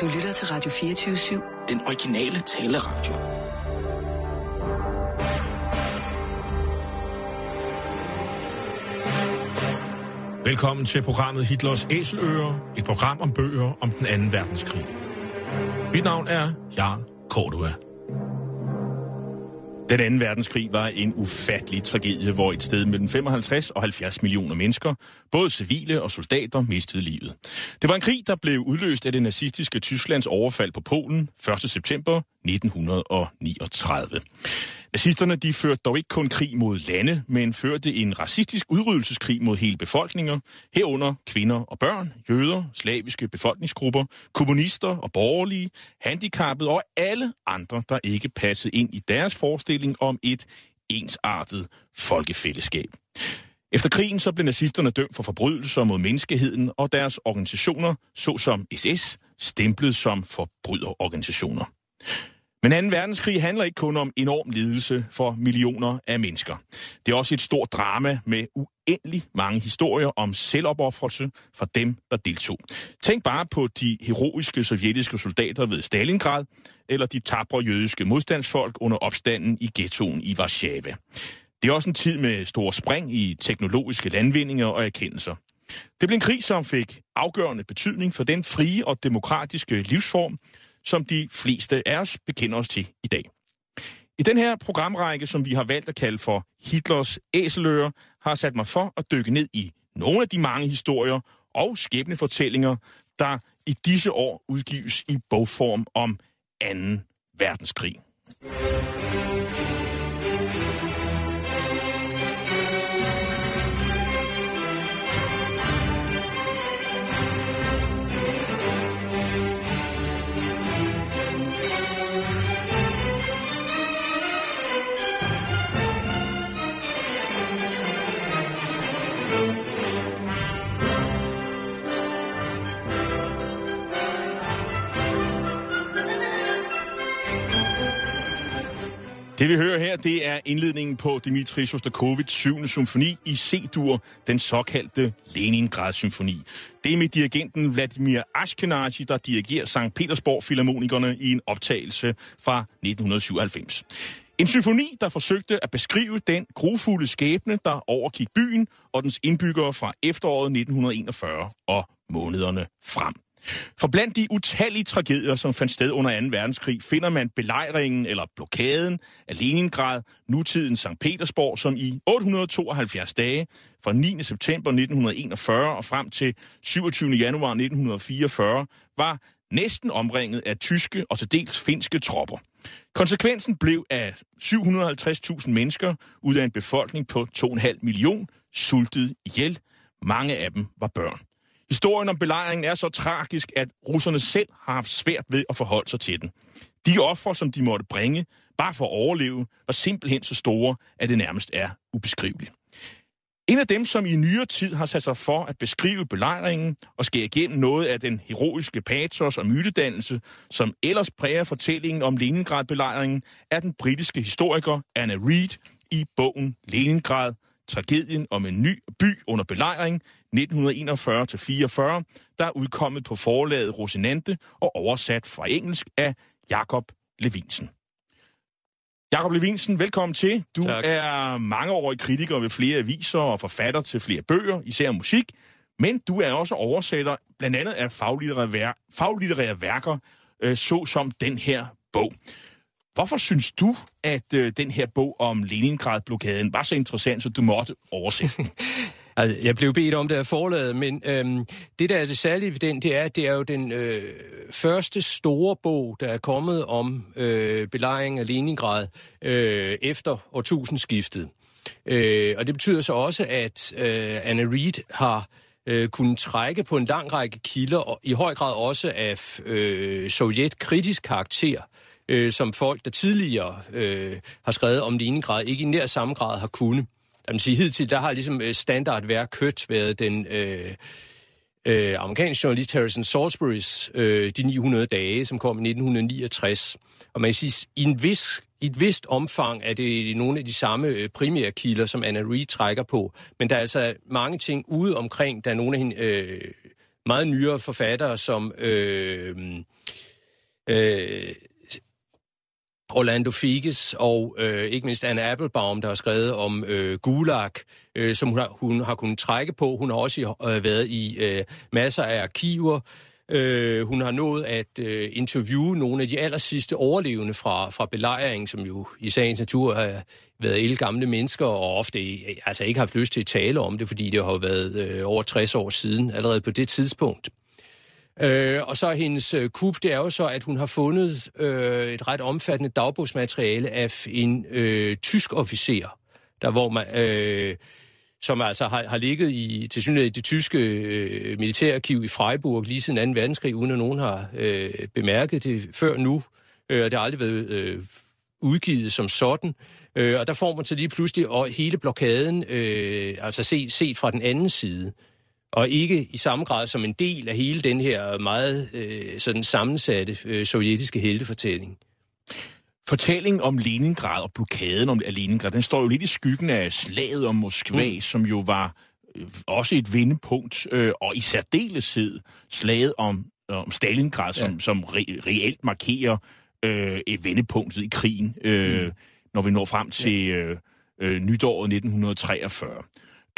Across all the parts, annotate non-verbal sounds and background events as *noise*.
Du lytter til Radio 24-7. Den originale taleradio. Velkommen til programmet Hitlers Æseløer, et program om bøger om den anden verdenskrig. Mit navn er Jan Cordua. Den anden verdenskrig var en ufattelig tragedie, hvor et sted mellem 55 og 70 millioner mennesker, både civile og soldater, mistede livet. Det var en krig, der blev udløst af det nazistiske Tysklands overfald på Polen 1. september 1939. Nazisterne de førte dog ikke kun krig mod lande, men førte en racistisk udryddelseskrig mod hele befolkninger, herunder kvinder og børn, jøder, slaviske befolkningsgrupper, kommunister og borgerlige, handicappede og alle andre, der ikke passede ind i deres forestilling om et ensartet folkefællesskab. Efter krigen så blev nazisterne dømt for forbrydelser mod menneskeheden, og deres organisationer, såsom SS, stemplet som forbryderorganisationer. Men 2. verdenskrig handler ikke kun om enorm lidelse for millioner af mennesker. Det er også et stort drama med uendelig mange historier om selvopoffrelse fra dem, der deltog. Tænk bare på de heroiske sovjetiske soldater ved Stalingrad, eller de tabre jødiske modstandsfolk under opstanden i ghettoen i Warszawa. Det er også en tid med store spring i teknologiske landvindinger og erkendelser. Det blev en krig, som fik afgørende betydning for den frie og demokratiske livsform, som de fleste af os bekender os til i dag. I den her programrække, som vi har valgt at kalde for Hitlers æseløer, har sat mig for at dykke ned i nogle af de mange historier og skæbnefortællinger, der i disse år udgives i bogform om 2. verdenskrig. Det vi hører her, det er indledningen på Dmitri Shostakovich 7. symfoni i C-dur, den såkaldte Leningrad-symfoni. Det er med dirigenten Vladimir Ashkenazi, der dirigerer St. Petersborg Philharmonikerne i en optagelse fra 1997. En symfoni, der forsøgte at beskrive den grufulde skæbne, der overgik byen og dens indbyggere fra efteråret 1941 og månederne frem. For blandt de utallige tragedier, som fandt sted under 2. verdenskrig, finder man belejringen eller blokaden af Leningrad, nutiden St. Petersborg, som i 872 dage fra 9. september 1941 og frem til 27. januar 1944 var næsten omringet af tyske og til dels finske tropper. Konsekvensen blev, at 750.000 mennesker ud af en befolkning på 2,5 million sultede ihjel. Mange af dem var børn. Historien om belejringen er så tragisk, at russerne selv har haft svært ved at forholde sig til den. De offer, som de måtte bringe, bare for at overleve, var simpelthen så store, at det nærmest er ubeskriveligt. En af dem, som i nyere tid har sat sig for at beskrive belejringen og skære igennem noget af den heroiske patos og mytedannelse, som ellers præger fortællingen om Leningrad-belejringen, er den britiske historiker Anna Reid i bogen Leningrad, tragedien om en ny by under belejring 1941-44, der er udkommet på forlaget Rosinante og oversat fra engelsk af Jakob Levinsen. Jakob Levinsen, velkommen til. Du tak. er mangeårig kritiker ved flere aviser og forfatter til flere bøger, især musik, men du er også oversætter blandt andet af faglitterære, faglitterære værker, øh, såsom den her bog. Hvorfor synes du, at øh, den her bog om Leningrad-blokaden var så interessant, så du måtte oversætte den? *laughs* Altså, jeg blev bedt om det af forladet, men øhm, det, der er det særlige ved den, det er, at det er jo den øh, første store bog, der er kommet om øh, belejringen af Leningrad øh, efter årtusindskiftet. Øh, og det betyder så også, at øh, Anna Reid har øh, kunnet trække på en lang række kilder, og i høj grad også af øh, sovjetkritisk karakter, øh, som folk, der tidligere øh, har skrevet om Leningrad, ikke i nær samme grad har kunnet. Jeg vil sige, hidtil, der har ligesom øh, standardværk kødt været den øh, øh, amerikanske journalist Harrison Salisburys øh, De 900 dage, som kom i 1969. Og man kan sige, i, en vis, i et vist omfang er det nogle af de samme øh, primære kilder, som Anna Reid trækker på. Men der er altså mange ting ude omkring. Der er nogle af hende, øh, meget nyere forfattere som øh, øh, Orlando Figes og øh, ikke mindst Anna Applebaum, der har skrevet om øh, Gulag, øh, som hun har, hun har kunnet trække på. Hun har også øh, været i øh, masser af arkiver. Øh, hun har nået at øh, interviewe nogle af de aller sidste overlevende fra, fra belejringen, som jo i sagens natur har været gamle mennesker, og ofte øh, altså ikke har haft lyst til at tale om det, fordi det har været øh, over 60 år siden, allerede på det tidspunkt. Øh, og så hendes øh, kub, det er jo så, at hun har fundet øh, et ret omfattende dagbogsmateriale af en øh, tysk officer, der hvor man... Øh, som altså har, har ligget i, til synes, i det tyske øh, militærarkiv i Freiburg lige siden 2. verdenskrig, uden at nogen har øh, bemærket det før nu. Øh, det har aldrig været øh, udgivet som sådan. Øh, og der får man så lige pludselig og hele blokaden, øh, altså set, set fra den anden side og ikke i samme grad som en del af hele den her meget øh, sådan sammensatte øh, sovjetiske heltefortælling. Fortællingen om Leningrad og blokaden om Leningrad, den står jo lidt i skyggen af slaget om Moskva, mm. som jo var øh, også et vendepunkt, øh, og i særdeleshed slaget om, om Stalingrad, som, ja. som re- reelt markerer øh, et vendepunkt i krigen, øh, mm. når vi når frem til øh, øh, nytåret 1943.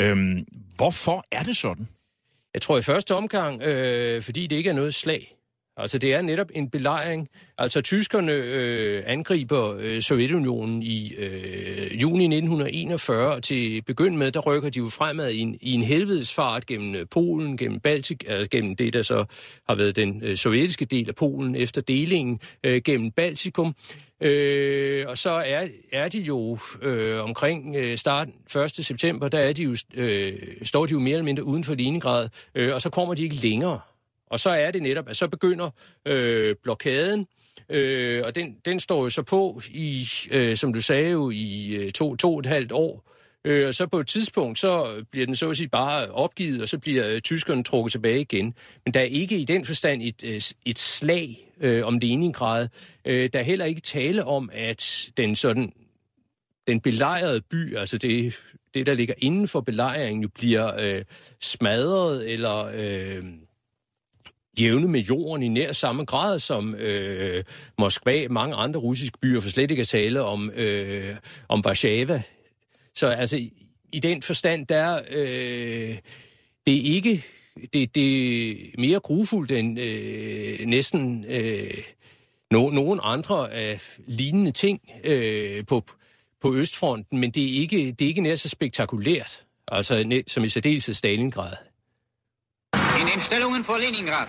Øhm, hvorfor er det sådan? Jeg tror i første omgang, øh, fordi det ikke er noget slag. Altså det er netop en belejring. Altså tyskerne øh, angriber øh, Sovjetunionen i øh, juni 1941, og til begynd med, der rykker de jo fremad i en, i en helvedesfart gennem øh, Polen, gennem Baltik, altså gennem det, der så har været den øh, sovjetiske del af Polen efter delingen, øh, gennem Baltikum. Øh, og så er, er de jo øh, omkring øh, starten 1. september, der er de jo, øh, står de jo mere eller mindre uden for Leningrad, øh, og så kommer de ikke længere. Og så er det netop, at så begynder øh, blokaden, øh, og den, den står jo så på i, øh, som du sagde jo, i øh, to, to og et halvt år. Øh, og så på et tidspunkt, så bliver den så at sige bare opgivet, og så bliver øh, tyskerne trukket tilbage igen. Men der er ikke i den forstand et, øh, et slag øh, om Leningrad. Øh, der er heller ikke tale om, at den sådan den belejrede by, altså det, det der ligger inden for belejringen, jo bliver øh, smadret eller øh, jævne med jorden i nær samme grad som øh, Moskva, mange andre russiske byer, for slet ikke at tale om, øh, om Warszawa. Så altså, i, i den forstand, der øh, det er ikke det, det er mere grufuldt end øh, næsten øh, no, nogen andre af lignende ting øh, på, på Østfronten, men det er ikke, det er ikke nær så spektakulært, altså som i særdeleshed Stalingrad. In den Stellungen vor Leningrad.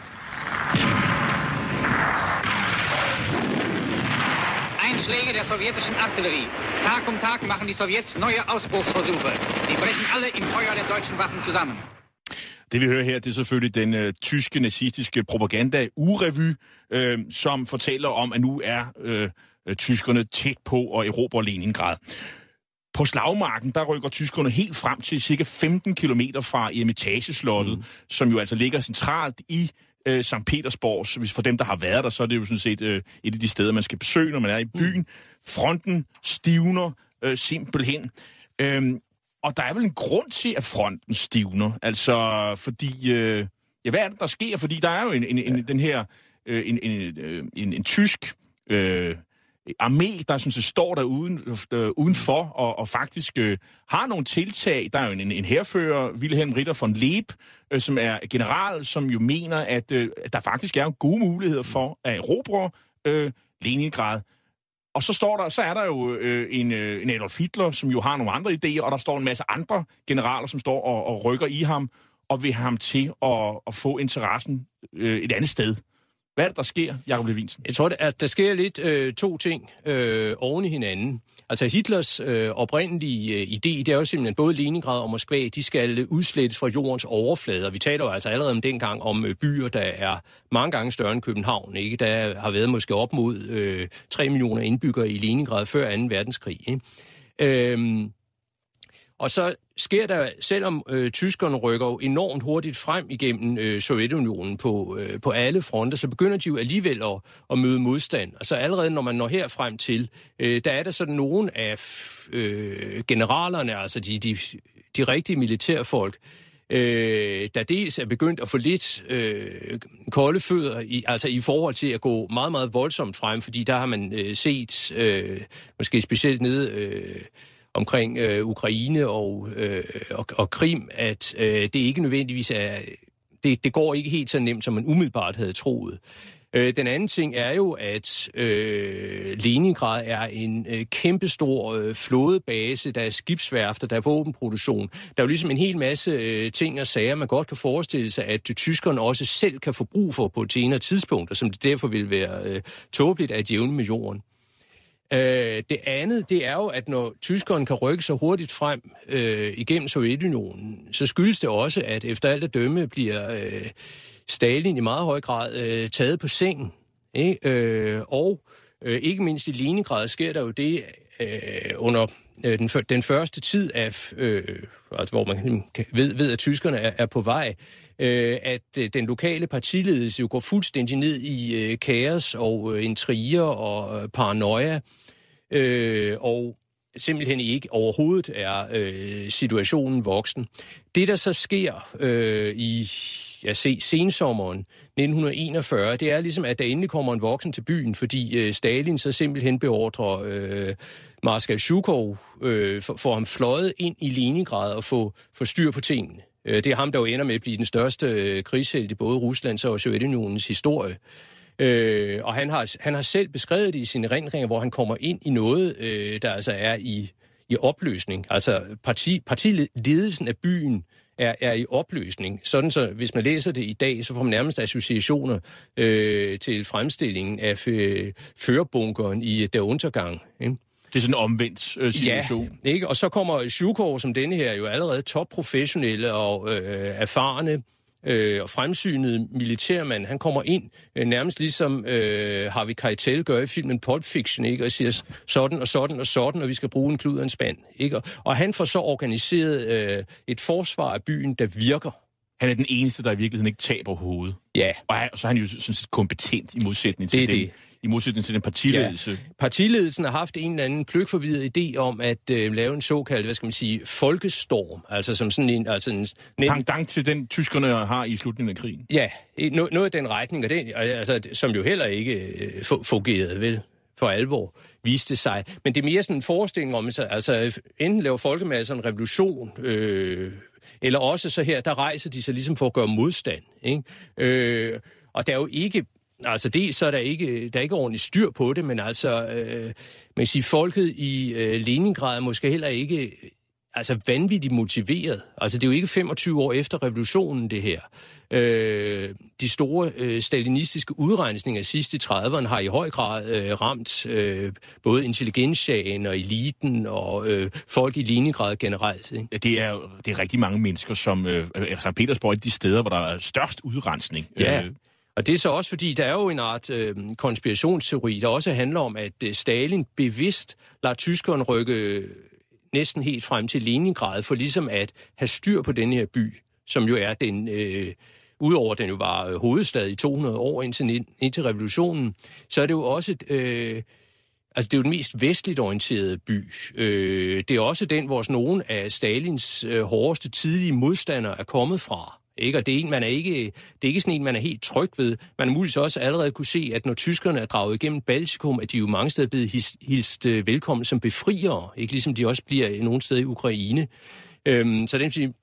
Einschläge der sowjetischen Artillerie. Tag um Tag machen die Sowjets neue Ausbruchsversuche. Sie brechen alle im Feuer der deutschen Waffen zusammen. Det vi hører her, det er selvfølgelig den øh, tyske nazistiske propaganda urevy, øh, som fortæller om, at nu er øh, tyskerne tæt på at erobre Leningrad. På slagmarken, der rykker tyskerne helt frem til cirka 15 km fra Eremitageslottet, mm. som jo altså ligger centralt i øh, St. Petersborg. Så hvis for dem, der har været der, så er det jo sådan set øh, et af de steder, man skal besøge, når man er i byen. Mm. Fronten stivner øh, simpelthen. Øhm, og der er vel en grund til, at fronten stivner. Altså, fordi... Øh, ja, hvad er det, der sker? Fordi der er jo en, en, en, den her... Øh, en, en, øh, en, en tysk... Øh, armé, der sådan set står der uden, øh, udenfor og, og faktisk øh, har nogle tiltag. Der er jo en, en herfører, Wilhelm Ritter von Leeb, øh, som er general, som jo mener, at, øh, der faktisk er gode muligheder for at erobre øh, Leningrad. Og så står der, så er der jo øh, en, øh, en Adolf Hitler, som jo har nogle andre idéer, og der står en masse andre generaler, som står og, og rykker i ham, og vil have ham til at, at få interessen øh, et andet sted. Hvad er det, der sker, Jacob Levinsen? Jeg tror, at altså, der sker lidt øh, to ting øh, oven i hinanden. Altså Hitlers øh, oprindelige øh, idé, det er jo simpelthen både Leningrad og Moskva, de skal udslettes fra jordens overflade. Vi taler jo altså allerede om dengang om øh, byer, der er mange gange større end København. Ikke? Der har været måske op mod øh, 3 millioner indbyggere i Leningrad før 2. verdenskrig. Ikke? Øhm, og så sker der, selvom øh, tyskerne rykker jo enormt hurtigt frem igennem øh, Sovjetunionen på, øh, på alle fronter, så begynder de jo alligevel at, at møde modstand. Altså allerede når man når her frem til, øh, der er der sådan nogen af øh, generalerne, altså de, de, de rigtige militærfolk, øh, der dels er begyndt at få lidt øh, kolde fødder, i, altså i forhold til at gå meget, meget voldsomt frem, fordi der har man øh, set, øh, måske specielt nede øh, omkring øh, Ukraine og, øh, og, og Krim, at øh, det ikke nødvendigvis er, det, det går ikke helt så nemt, som man umiddelbart havde troet. Øh, den anden ting er jo, at øh, Leningrad er en øh, kæmpestor øh, flådebase, der er skibsværfter, der er våbenproduktion. Der er jo ligesom en hel masse øh, ting og sager, man godt kan forestille sig, at tyskerne også selv kan få brug for på et senere tidspunkt, og som det derfor vil være øh, tåbeligt at jævne med jorden. Øh, det andet, det er jo, at når tyskerne kan rykke så hurtigt frem øh, igennem Sovjetunionen, så skyldes det også, at efter alt at dømme bliver øh, Stalin i meget høj grad øh, taget på sengen. Ikke? Øh, og øh, ikke mindst i Leningrad sker der jo det øh, under øh, den, den første tid af, øh, altså hvor man ved, ved at tyskerne er, er på vej, øh, at øh, den lokale partiledelse jo går fuldstændig ned i øh, kaos og øh, intriger og øh, paranoia, øh, og simpelthen ikke overhovedet er øh, situationen voksen. Det, der så sker øh, i ja, se, sensommeren 1941, det er ligesom, at der endelig kommer en voksen til byen, fordi øh, Stalin så simpelthen beordrer øh, Marskal Zhukov øh, for, for ham fløjet ind i Leningrad og få, få styr på tingene. Øh, det er ham, der jo ender med at blive den største øh, krigshelt i både Ruslands og Sovjetunionens historie. Øh, og han har, han har selv beskrevet det i sine ringringer, hvor han kommer ind i noget, øh, der altså er i, i opløsning. Altså parti, partiledelsen af byen er, er i opløsning. Sådan så, hvis man læser det i dag, så får man nærmest associationer øh, til fremstillingen af øh, førerbunkeren i Der Untergang. Ikke? Det er sådan en omvendt øh, situation. Ja, ikke? Og så kommer Sjukov, som denne her, jo allerede topprofessionelle og øh, erfarne øh, og fremsynet militærmand, han kommer ind øh, nærmest ligesom øh, Harvey Keitel gør i filmen Pulp Fiction, ikke? og siger sådan og sådan og sådan, og vi skal bruge en klud og en spand. Ikke? Og, og han får så organiseret øh, et forsvar af byen, der virker. Han er den eneste, der i virkeligheden ikke taber hovedet. Ja. Og så er han jo sådan set kompetent i modsætning til det. det i modsætning til den partiledelse. Ja. Partiledelsen har haft en eller anden pløkforvidet idé om at øh, lave en såkaldt, hvad skal man sige, folkestorm. Altså som sådan en... Altså en Pangdang til den, tyskerne har i slutningen af krigen. Ja, no, noget af den retning, og det, altså, som jo heller ikke øh, fungerede, vel? For alvor viste sig. Men det er mere sådan en forestilling om, altså enten laver folkemasser en revolution, øh, eller også så her, der rejser de sig ligesom for at gøre modstand. Ikke? Øh, og der er jo ikke Altså det, så er der ikke, der er ikke ordentligt styr på det, men altså, øh, man kan sige, folket i øh, Leningrad er måske heller ikke altså vanvittigt motiveret. Altså det er jo ikke 25 år efter revolutionen, det her. Øh, de store øh, stalinistiske udrensninger sidst i 30'erne har i høj grad øh, ramt øh, både intelligensjagen og eliten og øh, folk i Leningrad generelt. Ikke? Det, er, det er rigtig mange mennesker, som øh, St. Petersborg er de steder, hvor der er størst udrensning. Ja. Øh, og det er så også fordi, der er jo en art øh, konspirationsteori, der også handler om, at øh, Stalin bevidst lader tyskerne rykke øh, næsten helt frem til Leningrad, for ligesom at have styr på den her by, som jo er den... Øh, udover den jo var øh, hovedstad i 200 år indtil, indtil revolutionen, så er det jo også... Øh, Altså, det er jo den mest vestligt orienterede by. Øh, det er også den, hvor nogle af Stalins øh, hårdeste tidlige modstandere er kommet fra. Ikke? Og det er, en, man er ikke, det er ikke sådan en, man er helt tryg ved. Man er muligvis også allerede kunne se, at når tyskerne er draget igennem Baltikum, at de jo mange steder er blevet hils, hilst øh, velkommen som befriere, ikke? ligesom de også bliver nogle steder i Ukraine. Øhm, så det,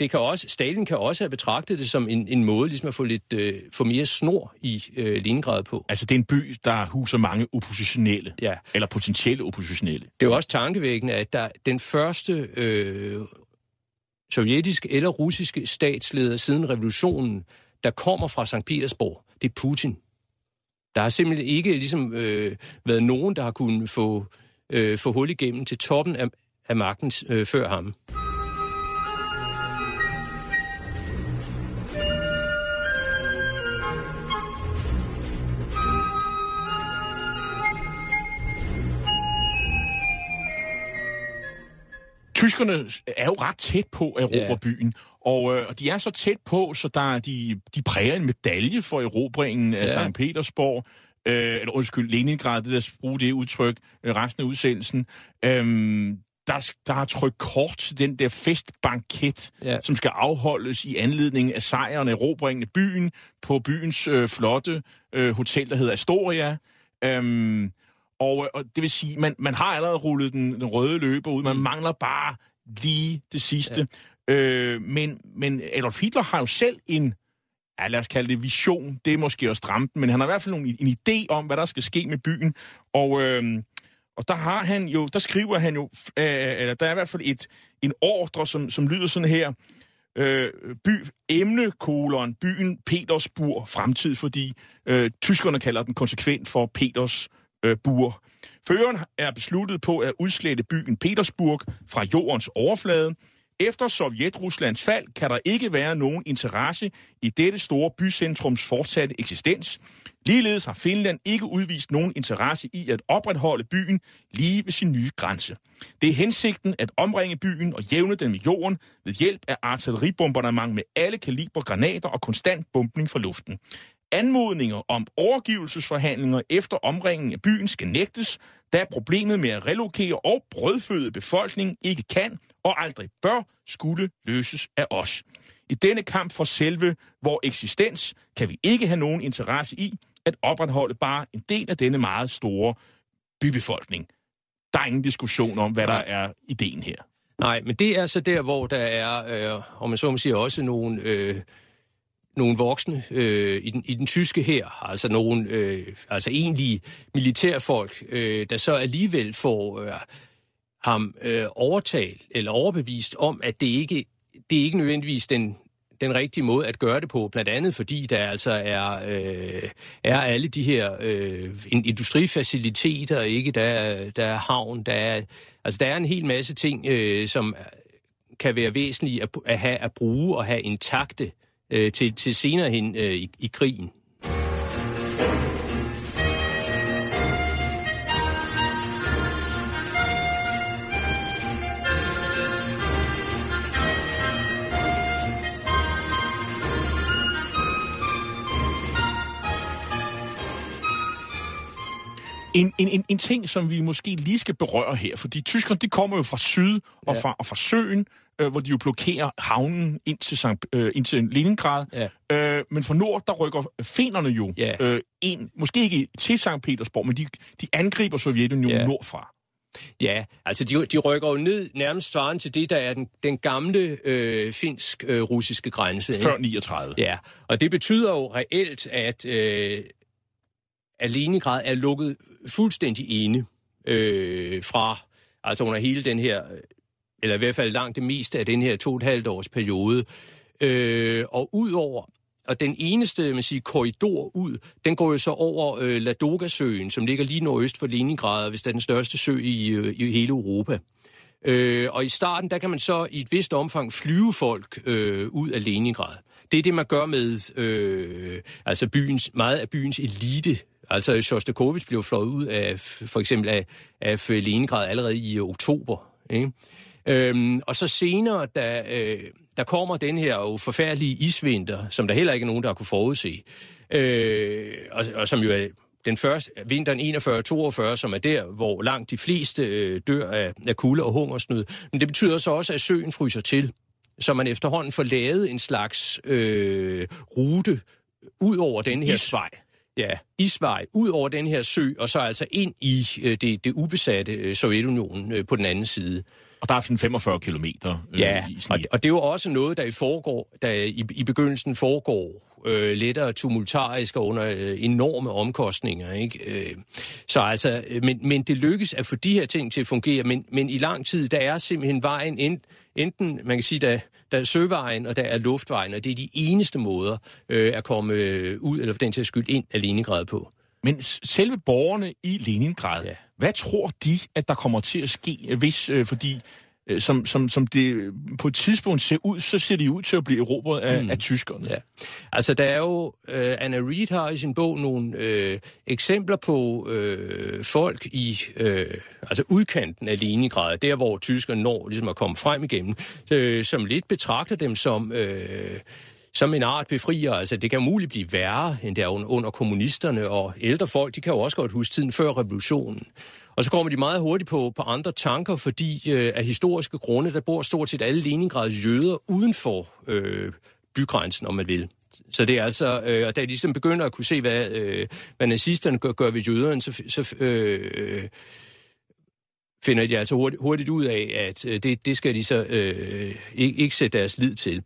det kan også, Stalin kan også have betragtet det som en, en måde ligesom at få lidt øh, få mere snor i øh, Leningrad på. Altså det er en by, der huser mange oppositionelle, ja. eller potentielle oppositionelle. Det er jo også tankevækkende, at der den første øh, sovjetiske eller russiske statsleder siden revolutionen, der kommer fra St. Petersborg, det er Putin. Der har simpelthen ikke ligesom, øh, været nogen, der har kunnet få, øh, få hul igennem til toppen af, af magten øh, før ham. Tyskerne er jo ret tæt på at erobre yeah. byen, og, øh, og de er så tæt på, så der de, de præger en medalje for erobringen af yeah. St. Petersborg, øh, eller undskyld, Leningrad, det der bruge det udtryk, øh, resten af udsendelsen. Øhm, der, der har trykt kort til den der festbanket, ja. som skal afholdes i anledning af sejren af erobringen af byen på byens øh, flotte øh, hotel, der hedder Astoria. Øhm, og, og det vil sige, man, man har allerede rullet den, den røde løber ud. Man mm. mangler bare lige det sidste. Ja. Øh, men, men Adolf Hitler har jo selv en, ja, lad os kalde det vision. Det er måske også stramt, men han har i hvert fald en, en idé om, hvad der skal ske med byen. Og, øh, og der har han jo, der skriver han jo, øh, eller der er i hvert fald et, en ordre, som, som lyder sådan her. Øh, by, emnekolon, byen Petersburg fremtid, fordi øh, tyskerne kalder den konsekvent for Petersburg øh, bur. Føreren er besluttet på at udslette byen Petersburg fra jordens overflade. Efter Sovjet-Ruslands fald kan der ikke være nogen interesse i dette store bycentrums fortsatte eksistens. Ligeledes har Finland ikke udvist nogen interesse i at opretholde byen lige ved sin nye grænse. Det er hensigten at omringe byen og jævne den med jorden ved hjælp af artilleribombardement med alle kaliber granater og konstant bombning fra luften. Anmodninger om overgivelsesforhandlinger efter omringen af byen skal nægtes, da problemet med at relokere og brødføde befolkningen ikke kan og aldrig bør skulle løses af os. I denne kamp for selve vores eksistens kan vi ikke have nogen interesse i at opretholde bare en del af denne meget store bybefolkning. Der er ingen diskussion om, hvad der er ideen her. Nej, men det er så der, hvor der er, øh, om man så må sige, også nogle... Øh nogle voksne øh, i, den, i den tyske her, altså nogle øh, altså egentlige militærfolk, øh, der så alligevel får øh, ham øh, overtalt eller overbevist om, at det ikke det er ikke nødvendigvis den den rigtige måde at gøre det på, blandt andet fordi der altså er, øh, er alle de her øh, industrifaciliteter, ikke? Der, er, der er havn, der er, altså der er en hel masse ting, øh, som kan være væsentlige at, at, have, at bruge og have intakte øh, til, til senere hen øh, i, i krigen. En, en, en, en ting, som vi måske lige skal berøre her, fordi tyskerne, de kommer jo fra syd og, ja. fra, og fra søen, øh, hvor de jo blokerer havnen ind til, Sankt, øh, ind til Leningrad. Ja. Øh, men fra nord, der rykker finerne jo ja. øh, ind, måske ikke til Sankt Petersborg, men de, de angriber Sovjetunionen ja. nordfra. Ja, altså de, de rykker jo ned nærmest svaren til det, der er den, den gamle øh, finsk-russiske øh, grænse. Før 39. Ja, og det betyder jo reelt, at, øh, at Leningrad er lukket fuldstændig inde øh, fra, altså under hele den her øh, eller i hvert fald langt det meste af den her to og et halvt års periode. Øh, og udover og den eneste man siger, korridor ud, den går jo så over øh, Ladoga-søen, som ligger lige nordøst for Leningrad, hvis det er den største sø i, øh, i hele Europa. Øh, og i starten, der kan man så i et vist omfang flyve folk øh, ud af Leningrad. Det er det, man gør med øh, altså byens, meget af byens elite. Altså Shostakovich blev fløjet ud af for eksempel af, af Leningrad allerede i oktober. Ikke? Øhm, og så senere, da, øh, der kommer den her jo forfærdelige isvinter, som der heller ikke er nogen, der har kunne forudse, øh, og, og som jo er den første, vinteren 41-42, som er der, hvor langt de fleste øh, dør af, af kulde og hungersnød. Men det betyder så også, at søen fryser til, så man efterhånden får lavet en slags øh, rute ud over den her Isvej. Ja, isvej ud over den her sø, og så altså ind i øh, det, det ubesatte øh, Sovjetunionen øh, på den anden side. Og der er sådan 45 kilometer øh, ja, i og, og det er jo også noget, der i, foregår, der i, i begyndelsen foregår øh, lettere tumultarisk og under øh, enorme omkostninger. Ikke? Øh, så altså, øh, men, men det lykkes at få de her ting til at fungere, men, men i lang tid, der er simpelthen vejen ind, enten, man kan sige, der, der er søvejen, og der er luftvejen, og det er de eneste måder øh, at komme øh, ud, eller for den til skyld ind af Leningrad på. Men selve borgerne i Leningrad, ja. hvad tror de, at der kommer til at ske, hvis, øh, fordi som, som, som det på et tidspunkt ser ud, så ser de ud til at blive erobret af, mm. af tyskerne. Ja. Altså, der er jo, øh, Anna Reid har i sin bog nogle øh, eksempler på øh, folk i øh, altså udkanten af Leningrad, der hvor tyskerne når ligesom at komme frem igennem, øh, som lidt betragter dem som... Øh, som en art befrier. Altså, det kan muligt blive værre, end der under kommunisterne, og ældre folk, de kan jo også godt huske tiden før revolutionen. Og så kommer de meget hurtigt på, på andre tanker, fordi øh, af historiske grunde, der bor stort set alle Leningrads jøder uden for øh, bygrænsen, om man vil. Så det er altså, øh, og da de ligesom begynder at kunne se, hvad, øh, hvad nazisterne gør, gør ved jøderne, så, så øh, finder de altså hurtigt, hurtigt ud af, at øh, det, det skal de så øh, ikke, ikke sætte deres lid til.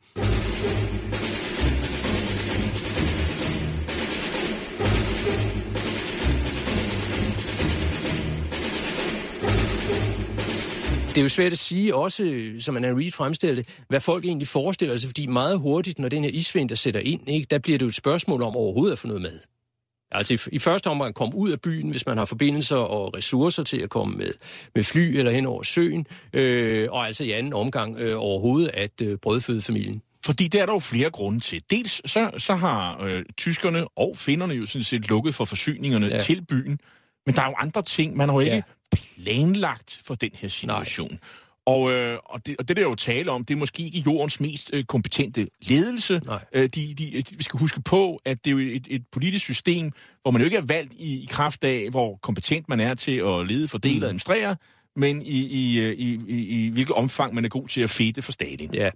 Det er jo svært at sige også, som man Reed fremstiller det, hvad folk egentlig forestiller sig, fordi meget hurtigt, når den her isvinter sætter ind, ikke, der bliver det jo et spørgsmål om overhovedet at få noget mad. Altså i, i første omgang komme ud af byen, hvis man har forbindelser og ressourcer til at komme med, med fly eller hen over søen, øh, og altså i anden omgang øh, overhovedet at øh, brødføde familien. Fordi der er der jo flere grunde til. Dels så, så har øh, tyskerne og finnerne jo sådan set lukket for forsyningerne ja. til byen, men der er jo andre ting. Man har jo ikke ja. Planlagt for den her situation. Nej. Og, øh, og, det, og det der er jo tale om, det er måske ikke jordens mest øh, kompetente ledelse. Øh, de, de, de, vi skal huske på, at det er jo et, et politisk system, hvor man jo ikke er valgt i, i kraft af, hvor kompetent man er til at lede, fordele og mm. administrere, men i, i, øh, i, i, i hvilket omfang man er god til at fedte for staten. Ja.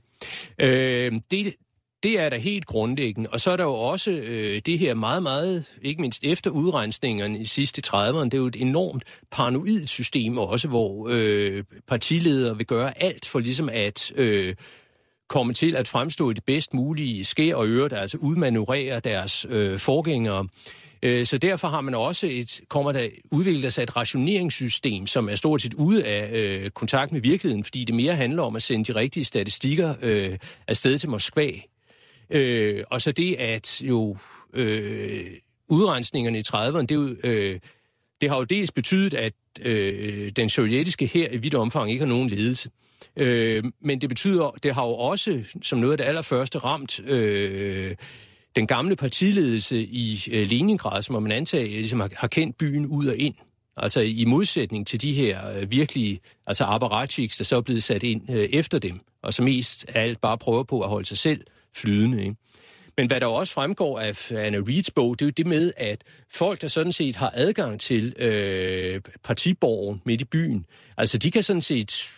Øh, det, det er da helt grundlæggende. Og så er der jo også øh, det her meget, meget, ikke mindst efter udrensningerne i sidste 30'erne, det er jo et enormt paranoid system også, hvor øh, partiledere vil gøre alt for ligesom at øh, komme til at fremstå i det bedst mulige skær og øre, der altså udmanøvrere deres øh, forgængere. Øh, så derfor har man også et, kommer der udviklet sig et rationeringssystem, som er stort set ude af øh, kontakt med virkeligheden, fordi det mere handler om at sende de rigtige statistikker øh, afsted til Moskva. Øh, og så det, at jo øh, udrensningerne i 30'erne, det, jo, øh, det har jo dels betydet, at øh, den sovjetiske her i vidt omfang ikke har nogen ledelse. Øh, men det betyder, det har jo også, som noget af det allerførste, ramt øh, den gamle partiledelse i øh, Leningrad, som man antager ligesom har, har kendt byen ud og ind. Altså i modsætning til de her øh, virkelige, altså apparatchiks, der så er blevet sat ind øh, efter dem, og som mest af alt bare prøver på at holde sig selv flydende. Ikke? Men hvad der også fremgår af Anna Reeds bog, det er jo det med, at folk, der sådan set har adgang til øh, partiborgen midt i byen, altså de kan sådan set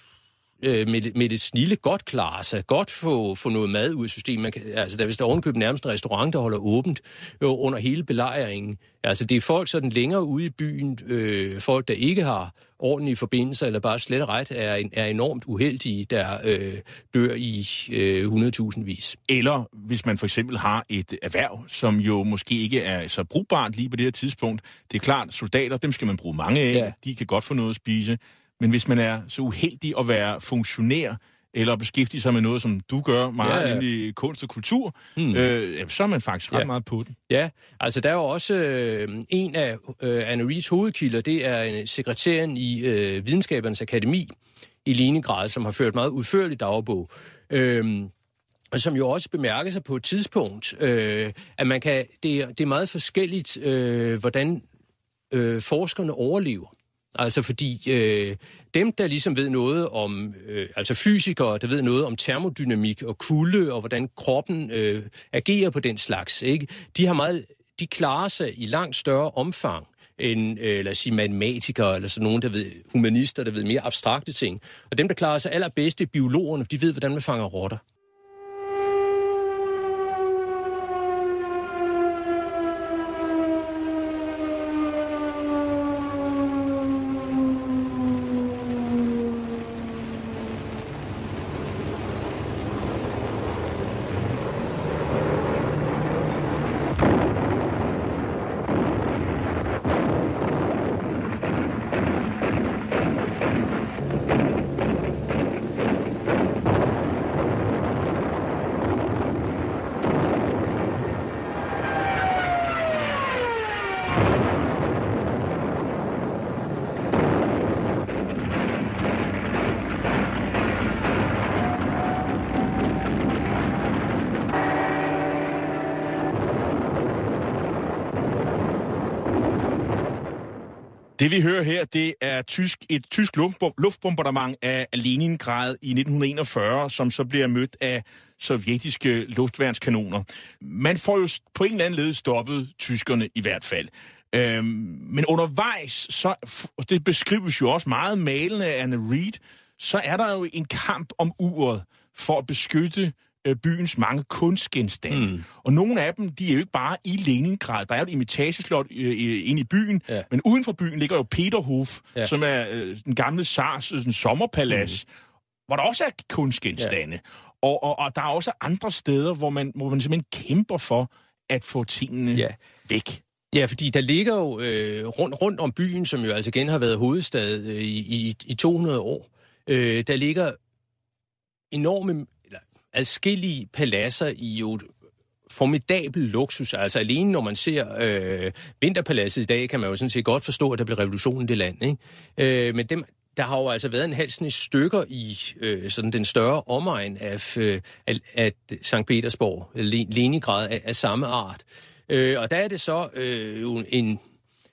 øh, med, med det snille godt klare sig, godt få, få noget mad ud af systemet. Man kan, altså, der, hvis der ovenkøbt nærmest en restaurant, der holder åbent øh, under hele belejringen. Altså, det er folk sådan længere ude i byen, øh, folk, der ikke har ordentlige forbindelser, eller bare slet og ret er, er enormt uheldige, der øh, dør i øh, 100.000 vis. Eller hvis man for eksempel har et erhverv, som jo måske ikke er så brugbart lige på det her tidspunkt. Det er klart, soldater, dem skal man bruge mange af. Ja. De kan godt få noget at spise. Men hvis man er så uheldig at være funktionær, eller beskæftige sig med noget, som du gør meget, ja, ja. nemlig kunst og kultur, mm. øh, så er man faktisk ret ja. meget på den. Ja, altså der er jo også øh, en af øh, Anna Reeds hovedkilder, det er en sekretæren i øh, Videnskabernes Akademi i Leningrad, som har ført meget udførligt dagbog. Øh, og som jo også bemærker sig på et tidspunkt, øh, at man kan, det, er, det er meget forskelligt, øh, hvordan øh, forskerne overlever. Altså fordi øh, dem, der ligesom ved noget om, øh, altså fysikere, der ved noget om termodynamik og kulde og hvordan kroppen øh, agerer på den slags, ikke? de har meget, de klarer sig i langt større omfang end, øh, lad os sige, matematikere, eller sådan nogen, der ved, humanister, der ved mere abstrakte ting. Og dem, der klarer sig allerbedst, det er biologerne, for de ved, hvordan man fanger rotter. Det vi hører her, det er tysk, et tysk luftbombardement af Leningrad i 1941, som så bliver mødt af sovjetiske luftværnskanoner. Man får jo på en eller anden led stoppet tyskerne i hvert fald. Øhm, men undervejs, så, og det beskrives jo også meget malende af Anne Reid, så er der jo en kamp om uret for at beskytte øh, byens mange kunstgenstande. Mm. Og nogle af dem, de er jo ikke bare i Leningrad. Der er jo et imitageslot øh, inde i byen, ja. men uden for byen ligger jo Peterhof, ja. som er øh, den gamle Sars øh, sommerpalads, mm. hvor der også er kunstgenstande. Ja. Og, og, og der er også andre steder, hvor man, hvor man simpelthen kæmper for at få tingene ja. væk. Ja, fordi der ligger jo øh, rundt, rundt om byen, som jo altså igen har været hovedstad øh, i, i, i 200 år, øh, der ligger enorme, adskillige paladser i jo formidabel luksus. Altså alene når man ser øh, Vinterpaladset i dag, kan man jo sådan set godt forstå, at der blev revolution i det land. Ikke? Øh, men dem, der har jo altså været en halsen i stykker i øh, sådan den større omegn af, øh, af, af St. Petersborg, Leningrad af, af samme art. Øh, og der er det så øh, en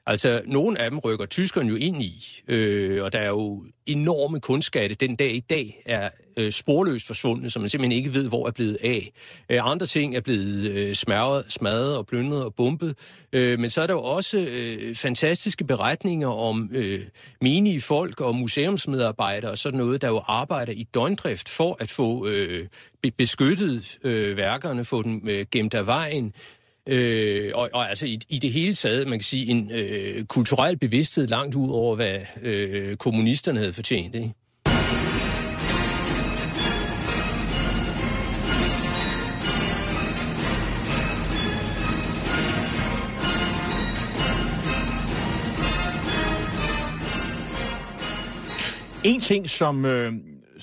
Altså, nogle af dem rykker tyskerne jo ind i, øh, og der er jo enorme kunstskatte. Den dag i dag er øh, sporløst forsvundet, så man simpelthen ikke ved, hvor er blevet af. Øh, andre ting er blevet øh, smadret, smadret og plyndret og bumpet, øh, men så er der jo også øh, fantastiske beretninger om øh, menige folk og museumsmedarbejdere og sådan noget, der jo arbejder i døgndrift for at få øh, beskyttet øh, værkerne, få dem øh, gemt af vejen, Øh, og, og altså i, i det hele taget, man kan sige, en øh, kulturel bevidsthed langt ud over, hvad øh, kommunisterne havde fortjent. Ikke? En ting, som, øh,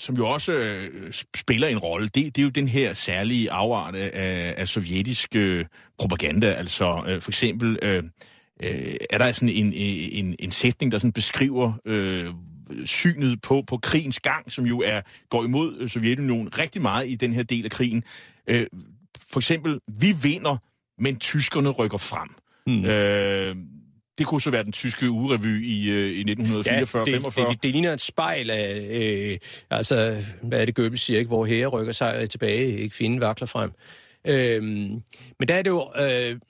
som jo også øh, spiller en rolle, det, det er jo den her særlige afart af, af sovjetisk øh, propaganda. Altså øh, for eksempel øh, øh, er der sådan en, en, en sætning, der sådan beskriver øh, synet på, på krigens gang, som jo er går imod Sovjetunionen rigtig meget i den her del af krigen. Øh, for eksempel, vi vinder, men tyskerne rykker frem. Mm. Øh, det kunne så være den tyske urevy i, øh, i 1944 ja, det, 45. Det, det, ligner et spejl af, øh, altså, hvad er det Goebbels siger, ikke? hvor herre rykker sig tilbage, ikke finde vakler frem. Øh, men der er det jo, øh,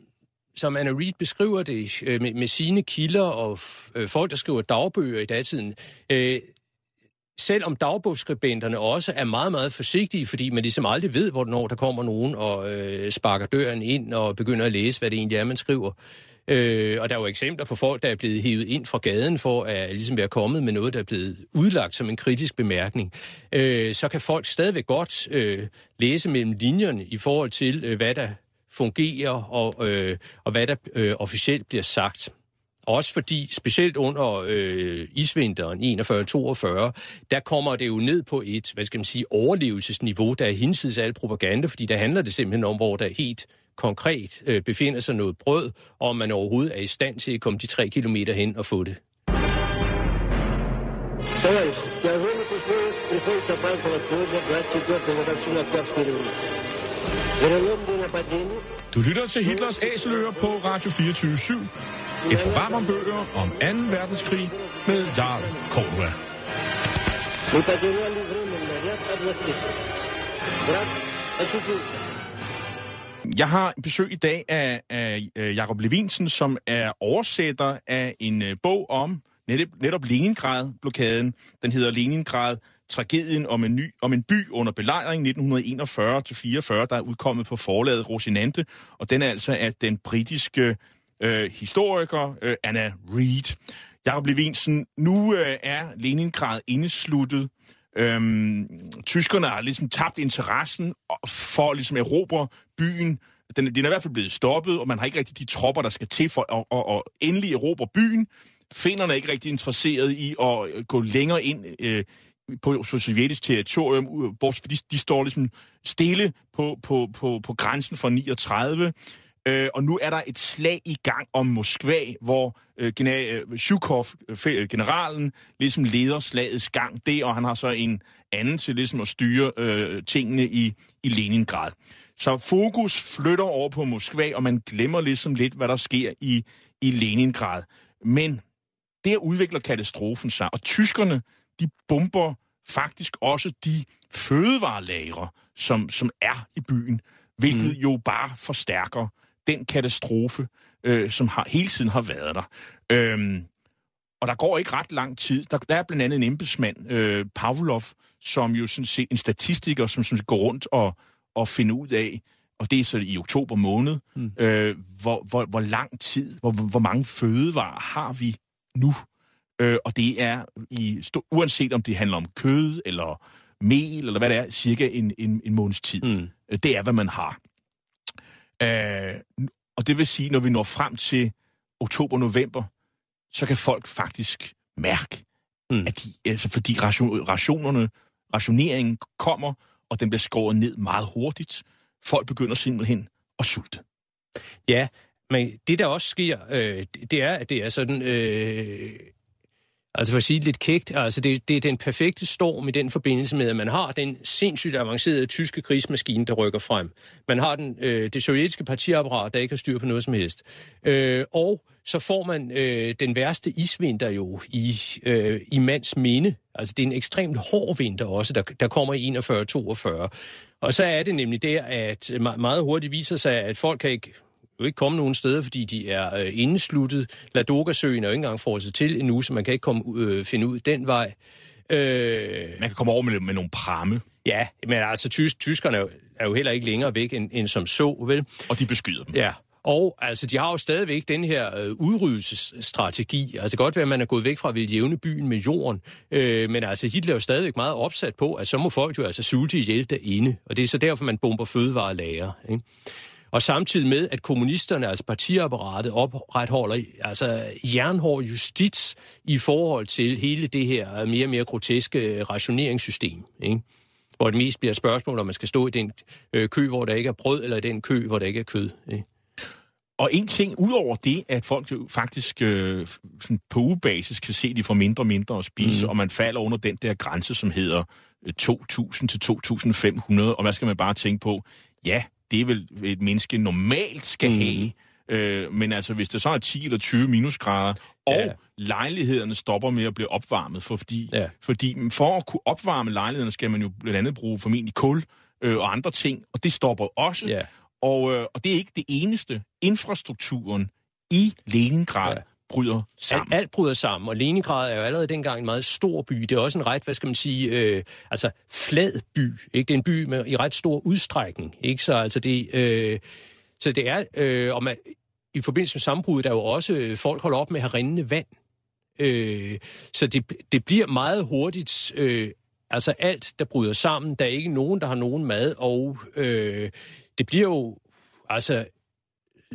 som Anna Reid beskriver det, øh, med, med sine kilder og øh, folk, der skriver dagbøger i datiden, øh, selvom dagbogsskribenterne også er meget, meget forsigtige, fordi man ligesom aldrig ved, hvornår der kommer nogen og øh, sparker døren ind og begynder at læse, hvad det egentlig er, man skriver, Øh, Øh, og der er jo eksempler på folk, der er blevet hivet ind fra gaden for at ligesom være kommet med noget, der er blevet udlagt som en kritisk bemærkning. Øh, så kan folk stadigvæk godt øh, læse mellem linjerne i forhold til, øh, hvad der fungerer og, øh, og hvad der øh, officielt bliver sagt. Også fordi, specielt under øh, isvinteren 41-42, der kommer det jo ned på et, hvad skal man sige, overlevelsesniveau, der er hinsides al propaganda, fordi der handler det simpelthen om, hvor der helt konkret øh, befinder sig noget brød, og om man overhovedet er i stand til at komme de tre kilometer hen og få det. Du lytter til Hitlers Æseløer på Radio 24 /7. Et program om bøger om 2. verdenskrig med Jarl Korva. Мы потеряли временно ряд областей. Враг очутился jeg har besøg i dag af, af, øh, Jakob Levinsen, som er oversætter af en øh, bog om netop, netop Leningrad-blokaden. Den hedder Leningrad, tragedien om en, ny, om en by under belejring 1941-44, der er udkommet på forlaget Rosinante, og den er altså af den britiske øh, historiker øh, Anna Reid. Jakob Levinsen, nu øh, er Leningrad indesluttet. Øhm, tyskerne har ligesom tabt interessen for at ligesom erobre byen. Den, den er i hvert fald blevet stoppet, og man har ikke rigtig de tropper, der skal til for at, at, at endelig erobre byen. Finnerne er ikke rigtig interesseret i at øh, gå længere ind øh, på sovjetisk territorium, fordi de, de står ligesom stille på, på, på, på grænsen for 39. Øh, og nu er der et slag i gang om Moskva, hvor øh, general, Zhukov, øh, generalen, ligesom leder slagets gang det, og han har så en anden til ligesom at styre øh, tingene i, i Leningrad. Så fokus flytter over på Moskva, og man glemmer ligesom lidt, hvad der sker i, i Leningrad. Men der udvikler katastrofen sig, og tyskerne, de bomber faktisk også de fødevarelagre, som, som er i byen, hvilket mm. jo bare forstærker den katastrofe, øh, som har, hele tiden har været der. Øhm, og der går ikke ret lang tid. Der, der er blandt andet en embedsmand, øh, Pavlov, som jo sådan set, en statistiker, som sådan går rundt og, og finder ud af, og det er så i oktober måned, mm. øh, hvor, hvor, hvor lang tid, hvor, hvor mange fødevarer har vi nu? Øh, og det er, i, uanset om det handler om kød eller mel, eller hvad det er, cirka en, en, en måneds tid. Mm. Det er, hvad man har. Øh, og det vil sige, når vi når frem til oktober-november, så kan folk faktisk mærke, mm. at de, altså fordi ration, rationerne, rationeringen kommer, og den bliver skåret ned meget hurtigt. Folk begynder simpelthen at sulte. Ja, men det der også sker, øh, det er, at det er sådan øh, Altså for at sige lidt kægt, altså det, det er den perfekte storm i den forbindelse med, at man har den sindssygt avancerede tyske krigsmaskine, der rykker frem. Man har den, øh, det sovjetiske partiapparat, der ikke har styr på noget som helst. Øh, og så får man øh, den værste isvinter jo i, øh, i mands minde. Altså det er en ekstremt hård vinter også, der, der kommer i 41-42. Og så er det nemlig der, at meget hurtigt viser sig, at folk kan ikke jo ikke komme nogen steder, fordi de er øh, indesluttet. Ladoga-søen er jo ikke engang frosset til endnu, så man kan ikke komme, øh, finde ud den vej. Øh, man kan komme over med, med nogle pramme. Ja, men altså tys, tyskerne er jo, er jo heller ikke længere væk end, end som så, vel? Og de beskyder dem. Ja, og altså, de har jo stadigvæk den her øh, udryddelsesstrategi. Altså godt være, at man er gået væk fra at jævne byen med jorden, øh, men altså Hitler er jo stadigvæk meget opsat på, at så må folk jo altså sulte ihjel derinde, og det er så derfor, man bomber fødevarelager. Ikke? Og samtidig med, at kommunisterne, altså partiapparatet, opretholder altså jernhård justits i forhold til hele det her mere og mere groteske rationeringssystem. Ikke? Hvor det mest bliver et spørgsmål, om man skal stå i den øh, kø, hvor der ikke er brød, eller i den kø, hvor der ikke er kød. Ikke? Og en ting, udover det, at folk jo faktisk øh, på ugebasis kan se, at de får mindre og mindre at spise, mm. og man falder under den der grænse, som hedder 2.000 til 2.500, og hvad skal man bare tænke på? Ja, det er vel et menneske normalt skal mm. have. Øh, men altså, hvis det så er 10 eller 20 minusgrader, og ja. lejlighederne stopper med at blive opvarmet, for fordi, ja. fordi for at kunne opvarme lejlighederne, skal man jo blandt andet bruge formentlig kul øh, og andre ting, og det stopper også. Ja. Og, øh, og det er ikke det eneste. Infrastrukturen i Leningrad ja bryder sammen. Alt, alt bryder sammen, og Leningrad er jo allerede dengang en meget stor by. Det er også en ret, hvad skal man sige, øh, altså flad by. Ikke? Det er en by med i ret stor udstrækning. Ikke? Så, altså det, øh, så det er, øh, og man, i forbindelse med sammenbruddet, der er jo også øh, folk holder op med at have rindende vand. Øh, så det, det bliver meget hurtigt, øh, altså alt, der bryder sammen. Der er ikke nogen, der har nogen mad, og øh, det bliver jo, altså,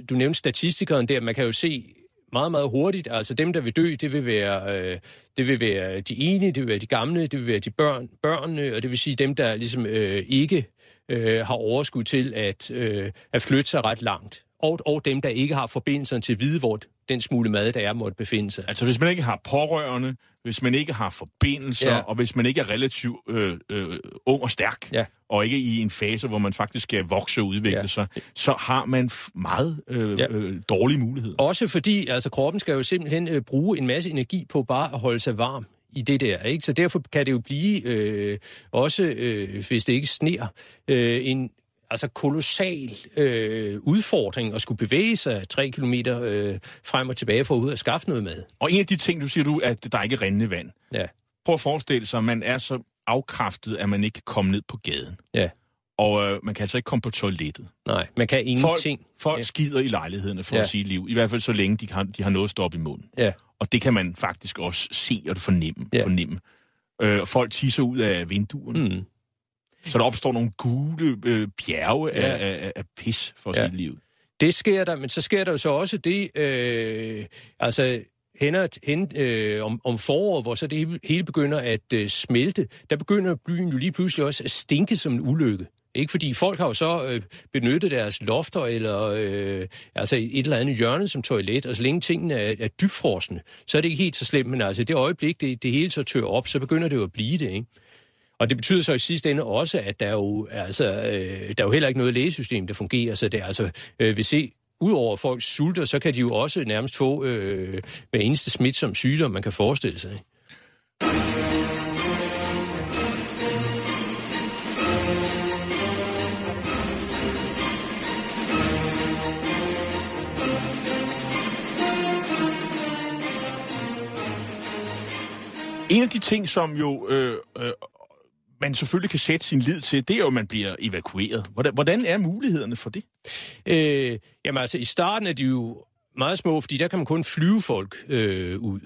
du nævnte statistikeren der, man kan jo se, meget, meget hurtigt. Altså dem, der vil dø, det vil være, øh, det vil være de enige, det vil være de gamle, det vil være de børn, børnene, og det vil sige dem, der ligesom øh, ikke øh, har overskud til at, øh, at flytte sig ret langt. Og, og dem, der ikke har forbindelserne til at vide, hvor den smule mad, der er, måtte befinde sig. Altså hvis man ikke har pårørende, hvis man ikke har forbindelser, ja. og hvis man ikke er relativt øh, øh, ung og stærk, ja. og ikke i en fase, hvor man faktisk skal vokse og udvikle ja. sig, så har man meget øh, ja. øh, dårlige muligheder. Også fordi altså, kroppen skal jo simpelthen øh, bruge en masse energi på bare at holde sig varm i det der. Ikke? Så derfor kan det jo blive, øh, også øh, hvis det ikke sner, øh, en altså kolossal øh, udfordring at skulle bevæge sig tre kilometer øh, frem og tilbage for at ud og skaffe noget mad. Og en af de ting, du siger du, at der ikke er rindende vand. Ja. Prøv at forestille sig, at man er så afkræftet, at man ikke kan komme ned på gaden. Ja. Og øh, man kan altså ikke komme på toilettet. Nej, man kan ingenting. Folk, folk ja. skider i lejlighederne for ja. at sige liv. I hvert fald så længe de har, de har noget at stoppe i munden. Ja. Og det kan man faktisk også se og fornemme. Ja. fornemme. Øh, folk tisser ud af vinduerne. Mm. Så der opstår nogle gule øh, bjerge ja. af, af, af pis for ja. sit liv. Det sker der, men så sker der jo så også det, øh, altså hænder hen, øh, om, om foråret, hvor så det hele begynder at øh, smelte, der begynder byen jo lige pludselig også at stinke som en ulykke. Ikke fordi folk har jo så øh, benyttet deres lofter eller øh, altså et eller andet hjørne som toilet, og så længe tingene er, er dybfrosne, så er det ikke helt så slemt, men altså det øjeblik, det, det hele så tør op, så begynder det jo at blive det, ikke? Og det betyder så i sidste ende også, at der jo, altså, øh, der er jo heller ikke noget lægesystem, der fungerer, så det er altså, øh, hvis se, udover at folk sulter, så kan de jo også nærmest få øh, hver eneste smitsom sygdom, man kan forestille sig. En af de ting, som jo øh, øh man selvfølgelig kan sætte sin lid til, det er jo, at man bliver evakueret. Hvordan, hvordan er mulighederne for det? Øh, jamen altså, i starten er de jo meget små, fordi der kan man kun flyve folk øh, ud.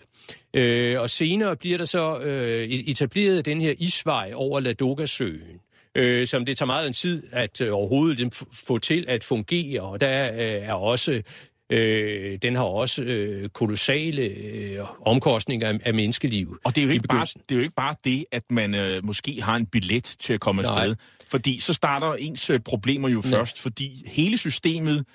Øh, og senere bliver der så øh, e- etableret den her isvej over Ladoga-søen, øh, som det tager meget en tid at øh, overhovedet få til at fungere, og der øh, er også Øh, den har også øh, kolossale øh, omkostninger af, af menneskeliv. Og det er, jo ikke bare, det er jo ikke bare det, at man øh, måske har en billet til at komme afsted. Nej. Fordi så starter ens øh, problemer jo Nej. først, fordi hele systemet,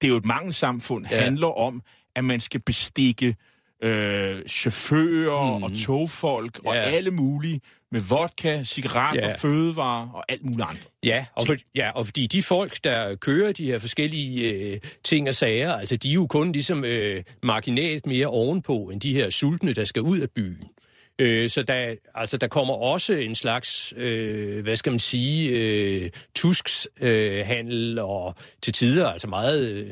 det er jo et mangelsamfund, ja. handler om, at man skal bestikke øh, chauffører mm. og togfolk ja. og alle mulige med vodka, cigaretter, ja. fødevarer og alt muligt andet. Ja og, for, ja, og fordi de folk, der kører de her forskellige øh, ting og sager, altså de er jo kun ligesom øh, marginalt mere ovenpå end de her sultne, der skal ud af byen. Øh, så der, altså, der kommer også en slags, øh, hvad skal man sige, øh, tuskshandel øh, og til tider altså meget... Øh,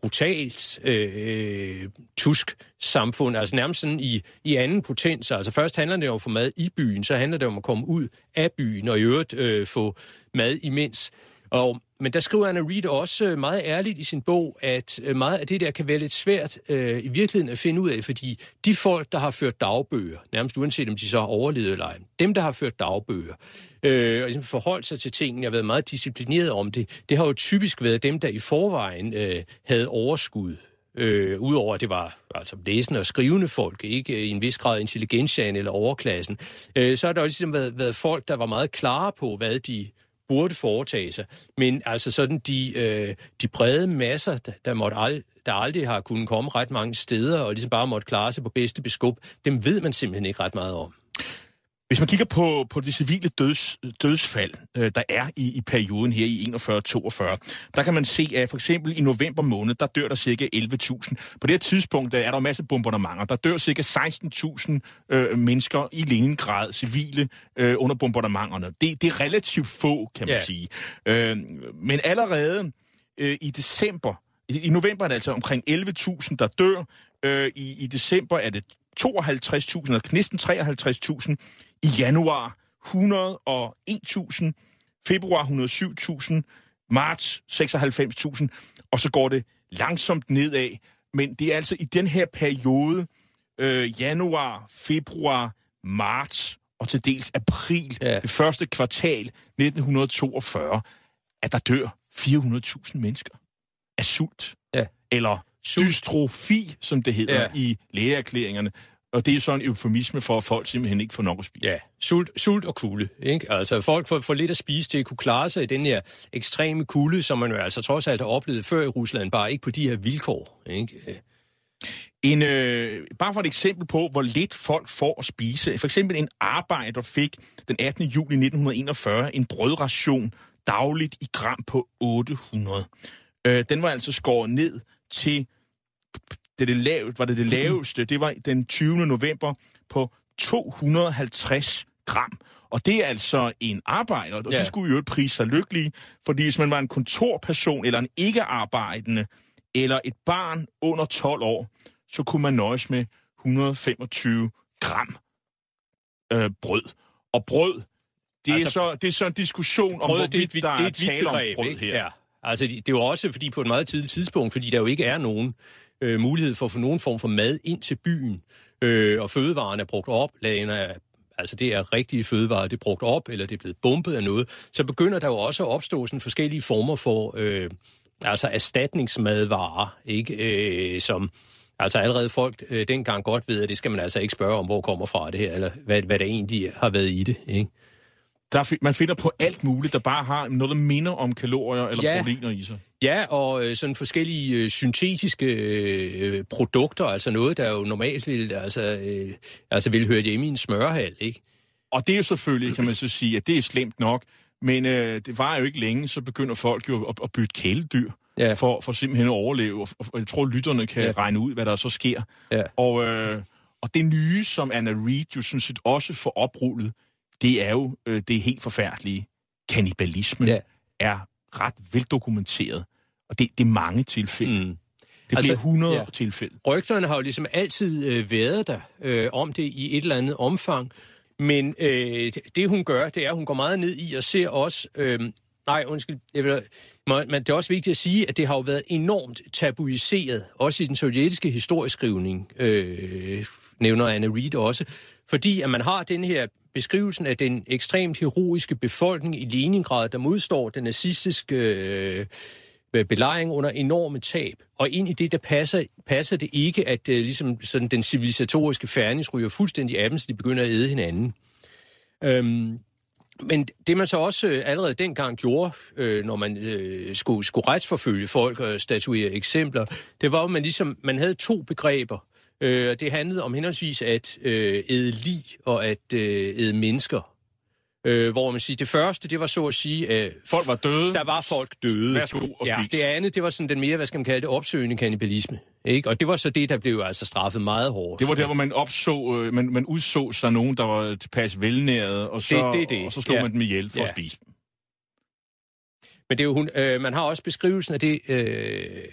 brutalt øh, tusk samfund, altså nærmest sådan i, i anden potens. Altså først handler det om at få mad i byen, så handler det om at komme ud af byen og i øvrigt øh, få mad imens. Og, men der skriver Anna Reid også øh, meget ærligt i sin bog, at øh, meget af det der kan være lidt svært øh, i virkeligheden at finde ud af, fordi de folk, der har ført dagbøger, nærmest uanset om de så har overlevet eller ej, dem, der har ført dagbøger, øh, og ligesom forholdt sig til tingene, og været meget disciplineret om det, det har jo typisk været dem, der i forvejen øh, havde overskud. Øh, Udover at det var altså læsende og skrivende folk, ikke i en vis grad intelligensjagen eller overklassen, øh, så har der jo ligesom været, været folk, der var meget klare på, hvad de burde foretage sig. Men altså sådan de, øh, de brede masser, der, der, måtte al, der aldrig har kunnet komme ret mange steder, og ligesom bare måtte klare sig på bedste beskub, dem ved man simpelthen ikke ret meget om. Hvis man kigger på, på de civile døds, dødsfald, øh, der er i, i perioden her i 41-42, der kan man se, at for eksempel i november måned, der dør der cirka 11.000. På det her tidspunkt der er der en masse bombardementer. Der dør cirka 16.000 øh, mennesker i Leningrad, civile, øh, under bombardementerne. Det, det er relativt få, kan man yeah. sige. Øh, men allerede øh, i december, i, i november er det altså omkring 11.000, der dør. Øh, i, I december er det 52.000, eller næsten 53.000. I januar 101.000. Februar 107.000. Marts 96.000. Og så går det langsomt nedad. Men det er altså i den her periode, øh, januar, februar, marts og til dels april, ja. det første kvartal 1942, at der dør 400.000 mennesker af sult. Ja. Eller dystrofi, som det hedder ja. i lægeerklæringerne. Og det er sådan en eufemisme for, at folk simpelthen ikke får nok at spise. Ja, sult, sult og kulde. Ikke? Altså, folk får, får lidt at spise til at kunne klare sig i den her ekstreme kulde, som man jo altså trods alt har oplevet før i Rusland, bare ikke på de her vilkår. Ikke? En, øh, bare for et eksempel på, hvor lidt folk får at spise. For eksempel en arbejder fik den 18. juli 1941 en brødration dagligt i gram på 800. Øh, den var altså skåret ned til det, det lavt, var det det laveste. Det var den 20. november på 250 gram. Og det er altså en arbejder, og ja. det skulle jo prise sig lykkelige, fordi hvis man var en kontorperson, eller en ikke-arbejdende, eller et barn under 12 år, så kunne man nøjes med 125 gram øh, brød. Og brød, det, altså, er så, det er så en diskussion brød, om, hvorvidt det, der det, det er tale om brød ikke? her. Ja. Altså, det, det er jo også fordi på et meget tidligt tidspunkt, fordi der jo ikke er nogen øh, mulighed for at få nogen form for mad ind til byen, øh, og fødevarene er brugt op, lagene er altså det er rigtige fødevarer, det er brugt op, eller det er blevet bumpet af noget, så begynder der jo også at opstå sådan forskellige former for øh, altså erstatningsmadvarer, ikke? Øh, som altså allerede folk øh, dengang godt ved, at det skal man altså ikke spørge om, hvor kommer fra det her, eller hvad, hvad der egentlig har været i det. Ikke? Der, man finder på alt muligt, der bare har noget, der minder om kalorier eller ja. proteiner i sig. Ja, og øh, sådan forskellige øh, syntetiske øh, produkter, altså noget, der jo normalt vil, altså, øh, altså vil høre hjemme i en smørhal, ikke? Og det er jo selvfølgelig, kan man så sige, at det er slemt nok, men øh, det var jo ikke længe, så begynder folk jo at, at bytte kæledyr. Ja. For, for simpelthen at overleve, og, og jeg tror, lytterne kan ja. regne ud, hvad der så sker. Ja. Og, øh, og det nye, som Anna Reid jo sådan set også får oprullet, det er jo øh, det helt forfærdelige. Kannibalisme ja. er ret veldokumenteret, og det, det er mange tilfælde. Mm. Det er flere altså, hundrede ja. tilfælde. Rygterne har jo ligesom altid øh, været der øh, om det i et eller andet omfang. Men øh, det hun gør, det er, at hun går meget ned i og ser også... Øh, nej, undskyld. Jeg vil, men det er også vigtigt at sige, at det har jo været enormt tabuiseret, også i den sovjetiske historieskrivning, øh, nævner Anne Reid også, fordi at man har den her beskrivelsen af den ekstremt heroiske befolkning i Leningrad, der modstår den nazistiske øh, belejring under enorme tab. Og ind i det, der passer, passer det ikke, at øh, ligesom sådan den civilisatoriske færnis ryger fuldstændig af dem, så de begynder at æde hinanden. Øhm, men det man så også øh, allerede dengang gjorde, øh, når man øh, skulle, skulle retsforfølge folk og statuere eksempler, det var, at man ligesom man havde to begreber. Øh, det handlede om henholdsvis at øh, æde lig og at øh, æde mennesker. Øh, hvor man siger, det første, det var så at sige... Øh, folk var døde. Der var folk døde. Værsgo og ja, det andet, det var sådan den mere, hvad skal man kalde det, opsøgende kannibalisme. Ikke? Og det var så det, der blev altså straffet meget hårdt. Det var der, hvor man opså, øh, man, man udså sig nogen, der var tilpas velnæret, og så, det, det, det. Og så slog ja. man dem ihjel for ja. at spise dem. Men det er jo, hun, øh, man har også beskrivelsen af det, øh,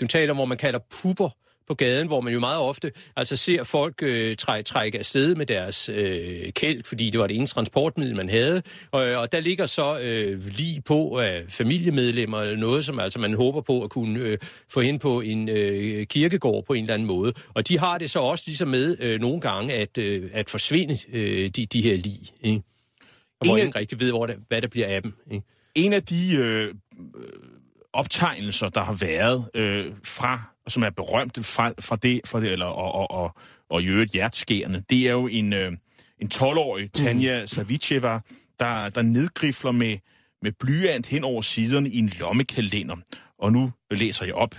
du taler om, hvor man kalder puber på gaden, hvor man jo meget ofte altså ser folk øh, træ, trække afsted med deres øh, kælk, fordi det var det eneste transportmiddel, man havde. Og, og der ligger så øh, lige på af familiemedlemmer eller noget, som altså man håber på at kunne øh, få hen på en øh, kirkegård på en eller anden måde. Og de har det så også ligesom med øh, nogle gange at, øh, at forsvinde øh, de, de her lig. Ikke? Og hvor ingen rigtig ved, hvor det, hvad der bliver af dem. Ikke? En af de øh, optegnelser, der har været øh, fra, som er berømte fra, fra det, fra det eller, og, og, og, og i øvrigt hjertskærende, det er jo en, øh, en 12-årig, mhm. Tanja mm. Savicheva, der, der nedgrifler med, med blyant hen over siderne i en lommekalender. Og nu læser jeg op.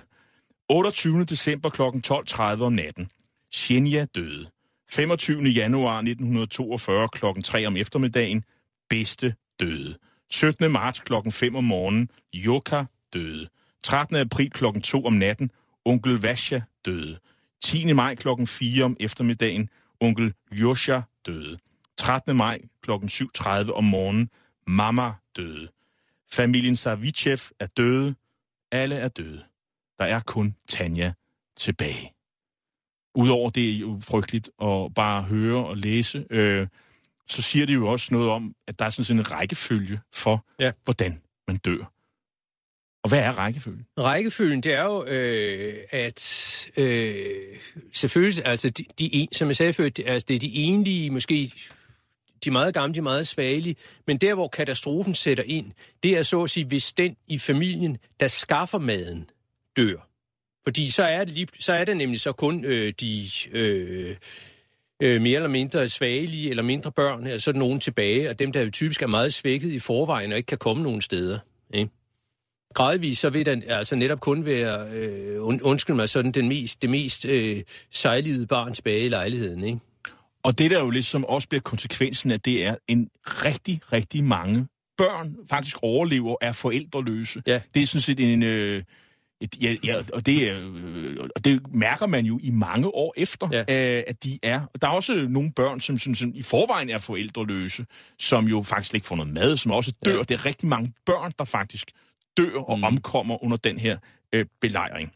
28. december kl. 12.30 om natten. Xenia døde. 25. januar 1942 kl. 3 om eftermiddagen. Bedste døde. 17. marts kl. 5 om morgenen. Joka døde. 13. april kl. 2 om natten, onkel Vasha døde. 10. maj kl. 4 om eftermiddagen, onkel Josha døde. 13. maj kl. 7.30 om morgenen, mamma døde. Familien Savichev er døde. Alle er døde. Der er kun Tanja tilbage. Udover det er jo frygteligt at bare høre og læse, øh, så siger det jo også noget om, at der er sådan en rækkefølge for, ja. hvordan man dør. Og hvad er rækkefølgen? Rækkefølgen, det er jo, øh, at øh, selvfølgelig, altså, de, de, som jeg sagde før, det, altså, det er de enlige, måske de meget gamle, de meget svagelige, men der, hvor katastrofen sætter ind, det er så at sige, hvis den i familien, der skaffer maden, dør. Fordi så er det, lige, så er det nemlig så kun øh, de øh, øh, mere eller mindre svagelige eller mindre børn, altså nogen tilbage, og dem, der jo typisk er meget svækket i forvejen og ikke kan komme nogen steder. Ikke? Gradvist, så vil den altså netop kun være, øh, und, undskyld mig, sådan den mest, det mest øh, sejlivede barn tilbage i lejligheden, ikke? Og det, der jo ligesom også bliver konsekvensen af det, er en rigtig, rigtig mange børn faktisk overlever er forældreløse. Ja. Det er sådan set en... Øh, et, ja, ja, og det, øh, og det mærker man jo i mange år efter, ja. øh, at de er. Der er også nogle børn, som, som, som i forvejen er forældreløse, som jo faktisk ikke får noget mad, som også dør. Ja. Det er rigtig mange børn, der faktisk dør og mm. omkommer under den her øh, belejring.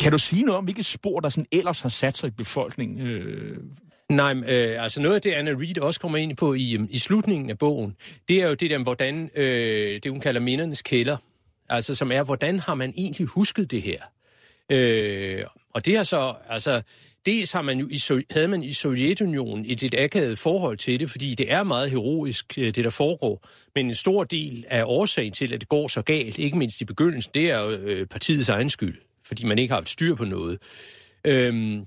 Kan du sige noget om, hvilke spor, der sådan ellers har sat sig i befolkningen øh, Nej, øh, altså noget af det, Anna Reid også kommer ind på i, øhm, i slutningen af bogen, det er jo det der, hvordan øh, det hun kalder mindernes kælder. Altså som er, hvordan har man egentlig husket det her? Øh, og det har så, altså, dels har man jo i, havde man i Sovjetunionen et lidt akavet forhold til det, fordi det er meget heroisk, øh, det der foregår. Men en stor del af årsagen til, at det går så galt, ikke mindst i begyndelsen, det er jo øh, partiets egen skyld, fordi man ikke har haft styr på noget. Øh,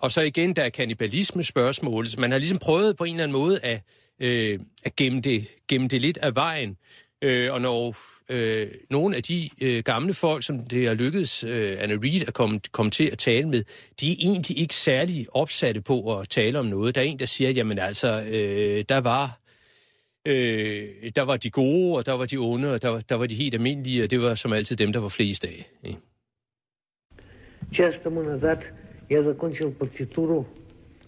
og så igen, der er kanibalisme-spørgsmålet. Man har ligesom prøvet på en eller anden måde at, øh, at gemme, det, gemme det lidt af vejen. Øh, og når øh, nogle af de øh, gamle folk, som det har lykkedes øh, Anna Reid at komme, komme til at tale med, de er egentlig ikke særlig opsatte på at tale om noget. Der er en, der siger, jamen altså, øh, der var... Øh, der var de gode, og der var de onde, og der, der var de helt almindelige, og det var som altid dem, der var flest af. Ikke? Just a minute, that я закончил партитуру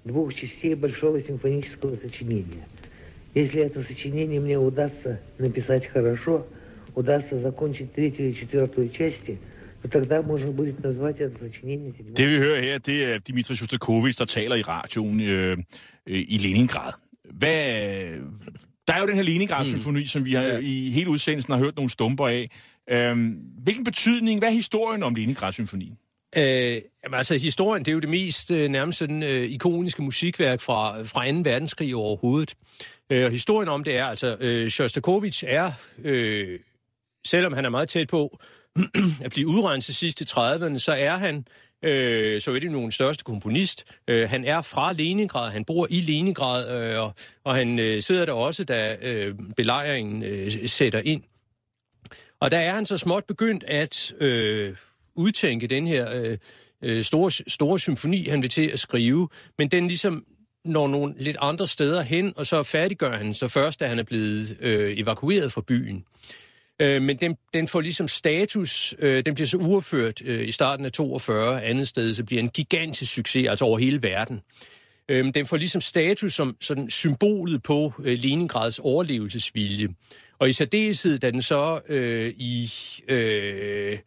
двух частей большого симфонического сочинения. Если это сочинение мне удастся написать хорошо, удастся закончить третью и четвертую части, то тогда можно будет назвать это сочинение седьмым. Det vi hører her, det er Dimitri Shostakovich, der taler i radioen øh, øh, i Leningrad. Hvad, der er jo den her Leningrad-symfoni, mm. som vi har, ja. i hele udsendelsen har hørt nogle stumper af. Øhm, hvilken betydning, hvad er historien om Leningrad-symfonien? Øh, jamen, altså, historien, det er jo det mest øh, nærmest sådan, øh, ikoniske musikværk fra, fra 2. verdenskrig overhovedet. Øh, historien om det er, altså, øh, Shostakovich er, øh, selvom han er meget tæt på *clears throat* at blive udrenset sidst i 30'erne, så er han øh, så er det nogen største komponist. Øh, han er fra Leningrad, han bor i Leningrad, øh, og, og han øh, sidder der også, da øh, belejringen øh, sætter ind. Og der er han så småt begyndt at øh, udtænke den her øh, øh, store, store symfoni, han vil til at skrive, men den ligesom når nogle lidt andre steder hen, og så færdiggør han så først, da han er blevet øh, evakueret fra byen. Øh, men den, den får ligesom status, øh, den bliver så uafført øh, i starten af 42, andet sted, så bliver en gigantisk succes, altså over hele verden. Øh, den får ligesom status som sådan symbolet på øh, Leningrads overlevelsesvilje. Og i særdeleshed, da den så øh, i øh,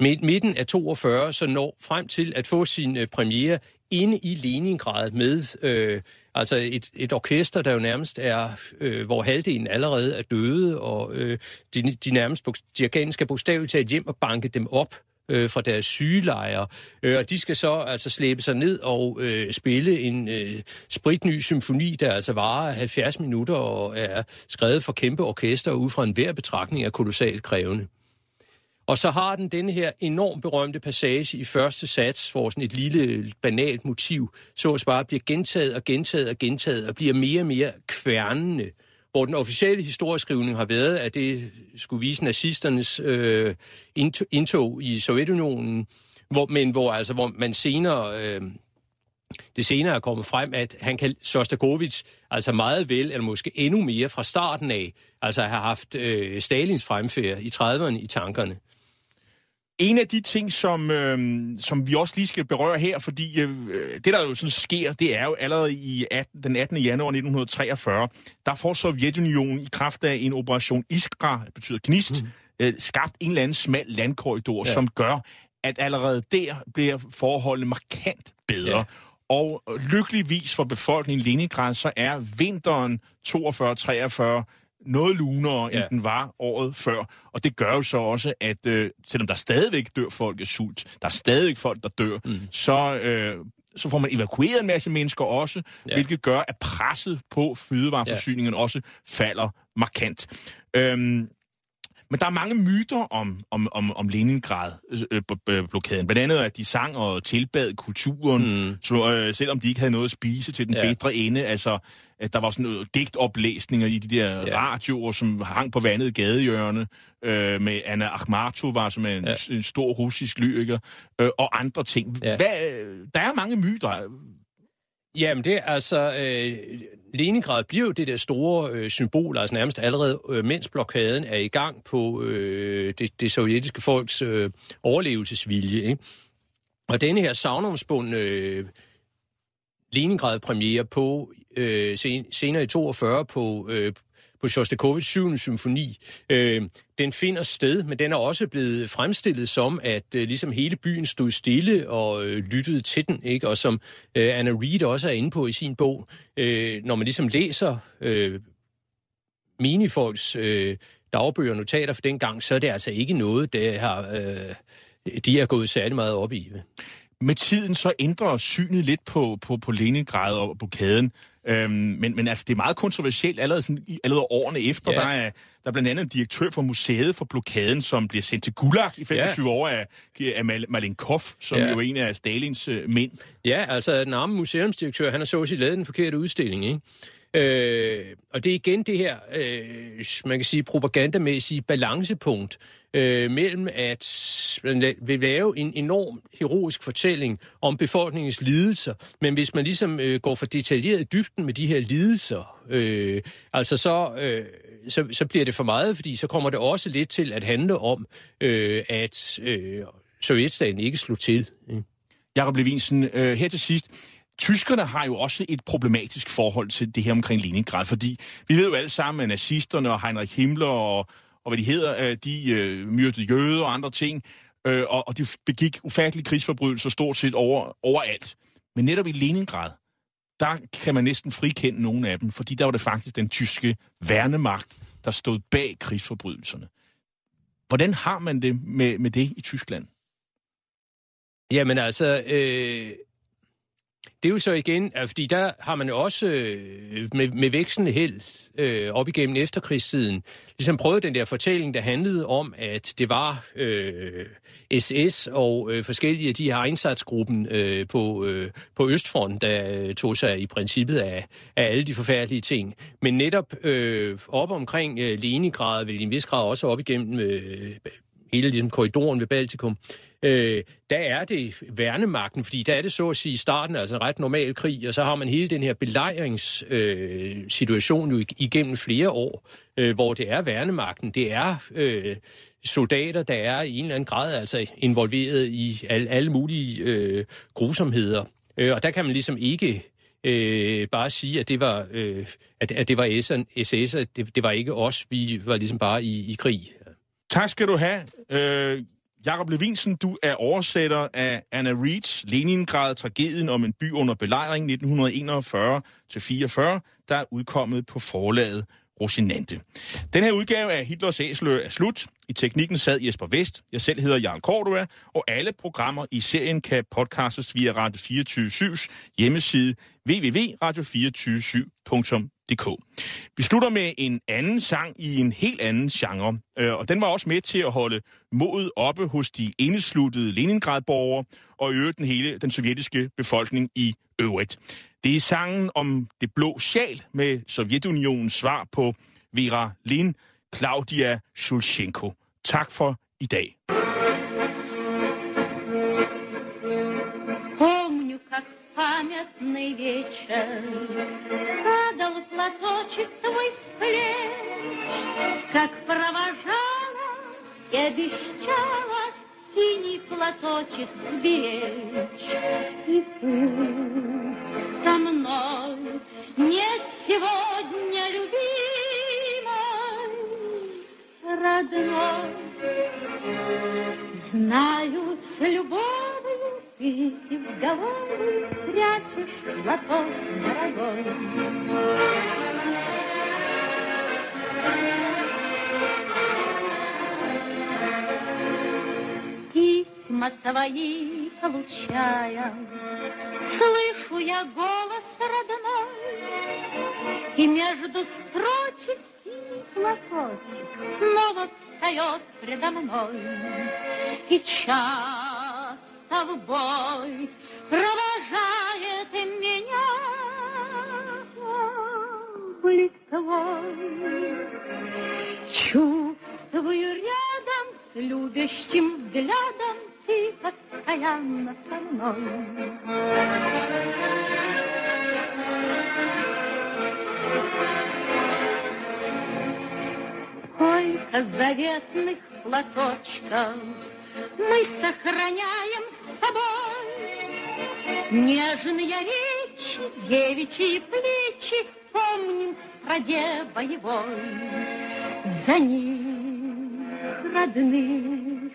midten af 42 så når frem til at få sin øh, premiere inde i Leningrad med øh, altså et, et orkester, der jo nærmest er, øh, hvor halvdelen allerede er døde, og øh, de, de nærmest de skal bogstaveligt tage hjem og banke dem op øh, fra deres sygelejre. Øh, og de skal så altså slæbe sig ned og øh, spille en øh, spritny symfoni, der altså varer 70 minutter og er skrevet for kæmpe orkester ud fra en hver betragtning er kolossalt krævende. Og så har den den her enormt berømte passage i første sats, hvor sådan et lille banalt motiv, så at bare bliver gentaget og gentaget og gentaget, og bliver mere og mere kværnende. Hvor den officielle historieskrivning har været, at det skulle vise nazisternes øh, indtog i Sovjetunionen, hvor, men hvor, altså, hvor man senere... Øh, det senere er kommet frem, at han kan, Sostakovich, altså meget vel, eller måske endnu mere fra starten af, altså har haft øh, Stalins fremfærd i 30'erne i tankerne. En af de ting, som, øh, som vi også lige skal berøre her, fordi øh, det, der jo sådan sker, det er jo allerede i 18, den 18. januar 1943, der får Sovjetunionen i kraft af en operation Iskra, betyder gnist, mm. øh, skabt en eller anden smal landkorridor, ja. som gør, at allerede der bliver forholdene markant bedre. Ja. Og lykkeligvis for befolkningen i Leningrad, så er vinteren 42-43 noget lunere, end ja. den var året før. Og det gør jo så også, at øh, selvom der stadigvæk dør folk af sult, der er stadigvæk folk, der dør, mm. så... Øh, så får man evakueret en masse mennesker også, ja. hvilket gør, at presset på fødevareforsyningen ja. også falder markant. Øhm, men der er mange myter om, om, om, om Leningrad-blokaden. Øh, Blandt andet, at de sang og tilbad kulturen, mm. så, øh, selvom de ikke havde noget at spise til den ja. bedre ende. Altså, at der var sådan noget digtoplæsninger i de der ja. radioer, som hang på vandet gadehjørne, øh, med Anna Akhmatova, som er en, ja. en stor russisk lyriker, øh, og andre ting. Ja. Hvad, der er mange myter. Jamen det er altså... Øh, Leningrad bliver jo det der store øh, symbol, altså nærmest allerede øh, mens blokaden er i gang på øh, det, det sovjetiske folks øh, overlevelsesvilje. Ikke? Og denne her savnomsbund øh, Leningrad-premiere på øh, sen, senere i 42 på, øh, på Shostakovichs 7. symfoni. Øh, den finder sted, men den er også blevet fremstillet som, at øh, ligesom hele byen stod stille og øh, lyttede til den, ikke? og som øh, Anna Reid også er inde på i sin bog, øh, når man ligesom læser øh, minifolks øh, dagbøger og notater for den gang, så er det altså ikke noget, der har, øh, de er gået særlig meget op i. Med tiden så ændrer synet lidt på, på, på Leningrad og på kæden. Øhm, men, men altså, det er meget kontroversielt allerede, sådan, allerede årene efter. Ja. Der, er, der er blandt andet en direktør for museet for blokaden, som bliver sendt til Gulag i 25 ja. år af, af Malenkov, som ja. jo er en af Stalins øh, mænd. Ja, altså den arme museumsdirektør, han har så også lavet den forkerte udstilling, ikke? Øh, og det er igen det her, øh, man kan sige, propagandamæssige balancepunkt, øh, mellem at man vil lave en enorm heroisk fortælling om befolkningens lidelser, men hvis man ligesom øh, går for detaljeret i dybden med de her lidelser, øh, altså så, øh, så, så bliver det for meget, fordi så kommer det også lidt til at handle om, øh, at øh, Sovjetstaten ikke slog til. Ikke? Jakob Levinsen, øh, her til sidst. Tyskerne har jo også et problematisk forhold til det her omkring Leningrad, fordi vi ved jo alle sammen, at nazisterne og Heinrich Himmler og, og hvad de hedder, øh, de øh, myrdede jøder og andre ting, øh, og, og de begik ufattelige krigsforbrydelser stort set over, overalt. Men netop i Leningrad, der kan man næsten frikende nogle af dem, fordi der var det faktisk den tyske værnemagt, der stod bag krigsforbrydelserne. Hvordan har man det med, med det i Tyskland? Jamen altså, øh, det er jo så igen, fordi der har man jo også øh, med, med vækstende held øh, op igennem efterkrigstiden, ligesom prøvet den der fortælling, der handlede om, at det var øh, SS og øh, forskellige af de her indsatsgruppen øh, på, øh, på Østfronten, der øh, tog sig i princippet af, af alle de forfærdelige ting. Men netop øh, op omkring øh, Leningrad, vel i en vis grad også op igennem øh, hele ligesom, korridoren ved Baltikum, øh, øh, der er det værnemagten, fordi der er det så at sige i starten, altså en ret normal krig, og så har man hele den her belejringssituation øh, jo igennem flere år, øh, hvor det er værnemagten, det er øh, soldater, der er i en eller anden grad altså involveret i alle, alle mulige øh, grusomheder. Øh, og der kan man ligesom ikke øh, bare sige, at det var, øh, at, at det var SS, at det, det var ikke os, vi var ligesom bare i, i krig. Tak skal du have. Øh, Jakob Levinsen, du er oversætter af Anna Reeds Leningrad, tragedien om en by under belejring 1941-44, der er udkommet på forlaget Rosinante. Den her udgave af Hitlers Æsler er slut. I teknikken sad Jesper Vest. Jeg selv hedder Jarl Cordua, og alle programmer i serien kan podcastes via Radio 24 hjemmeside www.radio247.dk. Vi slutter med en anden sang i en helt anden genre, øh, og den var også med til at holde modet oppe hos de indesluttede Leningrad-borgere og øge den hele den sovjetiske befolkning i øvrigt. Det er sangen om det blå sjal med Sovjetunionens svar på Vera Lin, Claudia Shulchenko. Tak for i dag. Памятный вечер Падал платочек твой с плеч Как провожала и обещала Синий платочек беречь И пусть со мной нет сегодня любимой, родной. Знаю, с любовью ты в голову прячешь платок дорогой. Письма твои получая, Слышу я голос родной, И между строчек и платочек Снова встает предо мной. И часто в бой провожает меня блик твой. Чувствую рядом с любящим взглядом ты постоянно со мной. Сколько заветных платочков мы сохраняем. Нежные речи, девичьи плечи помним в страде боевой. За них родных,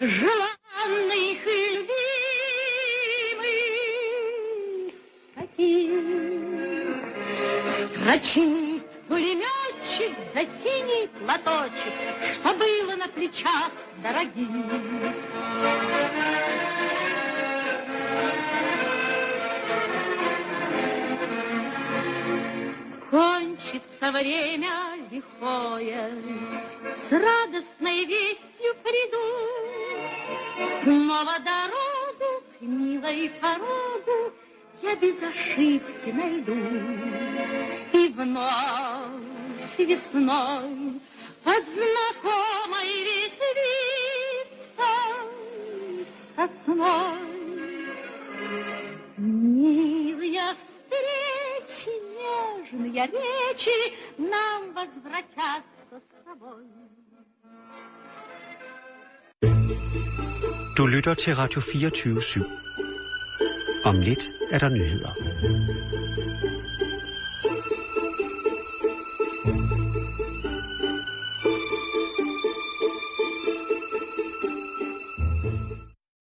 желанных и любимых, таких строчит пулеметчик за синий платочек, что было на плечах дорогих. Кончится время лихое, С радостной вестью приду, Снова дорогу к милой порогу Я без ошибки найду. И вновь весной от знакомой ветвистой сосной. Милые встречи, нежные речи нам возвратятся с тобой. Du lytter til Radio 24 /7. Om lidt er der nyheder.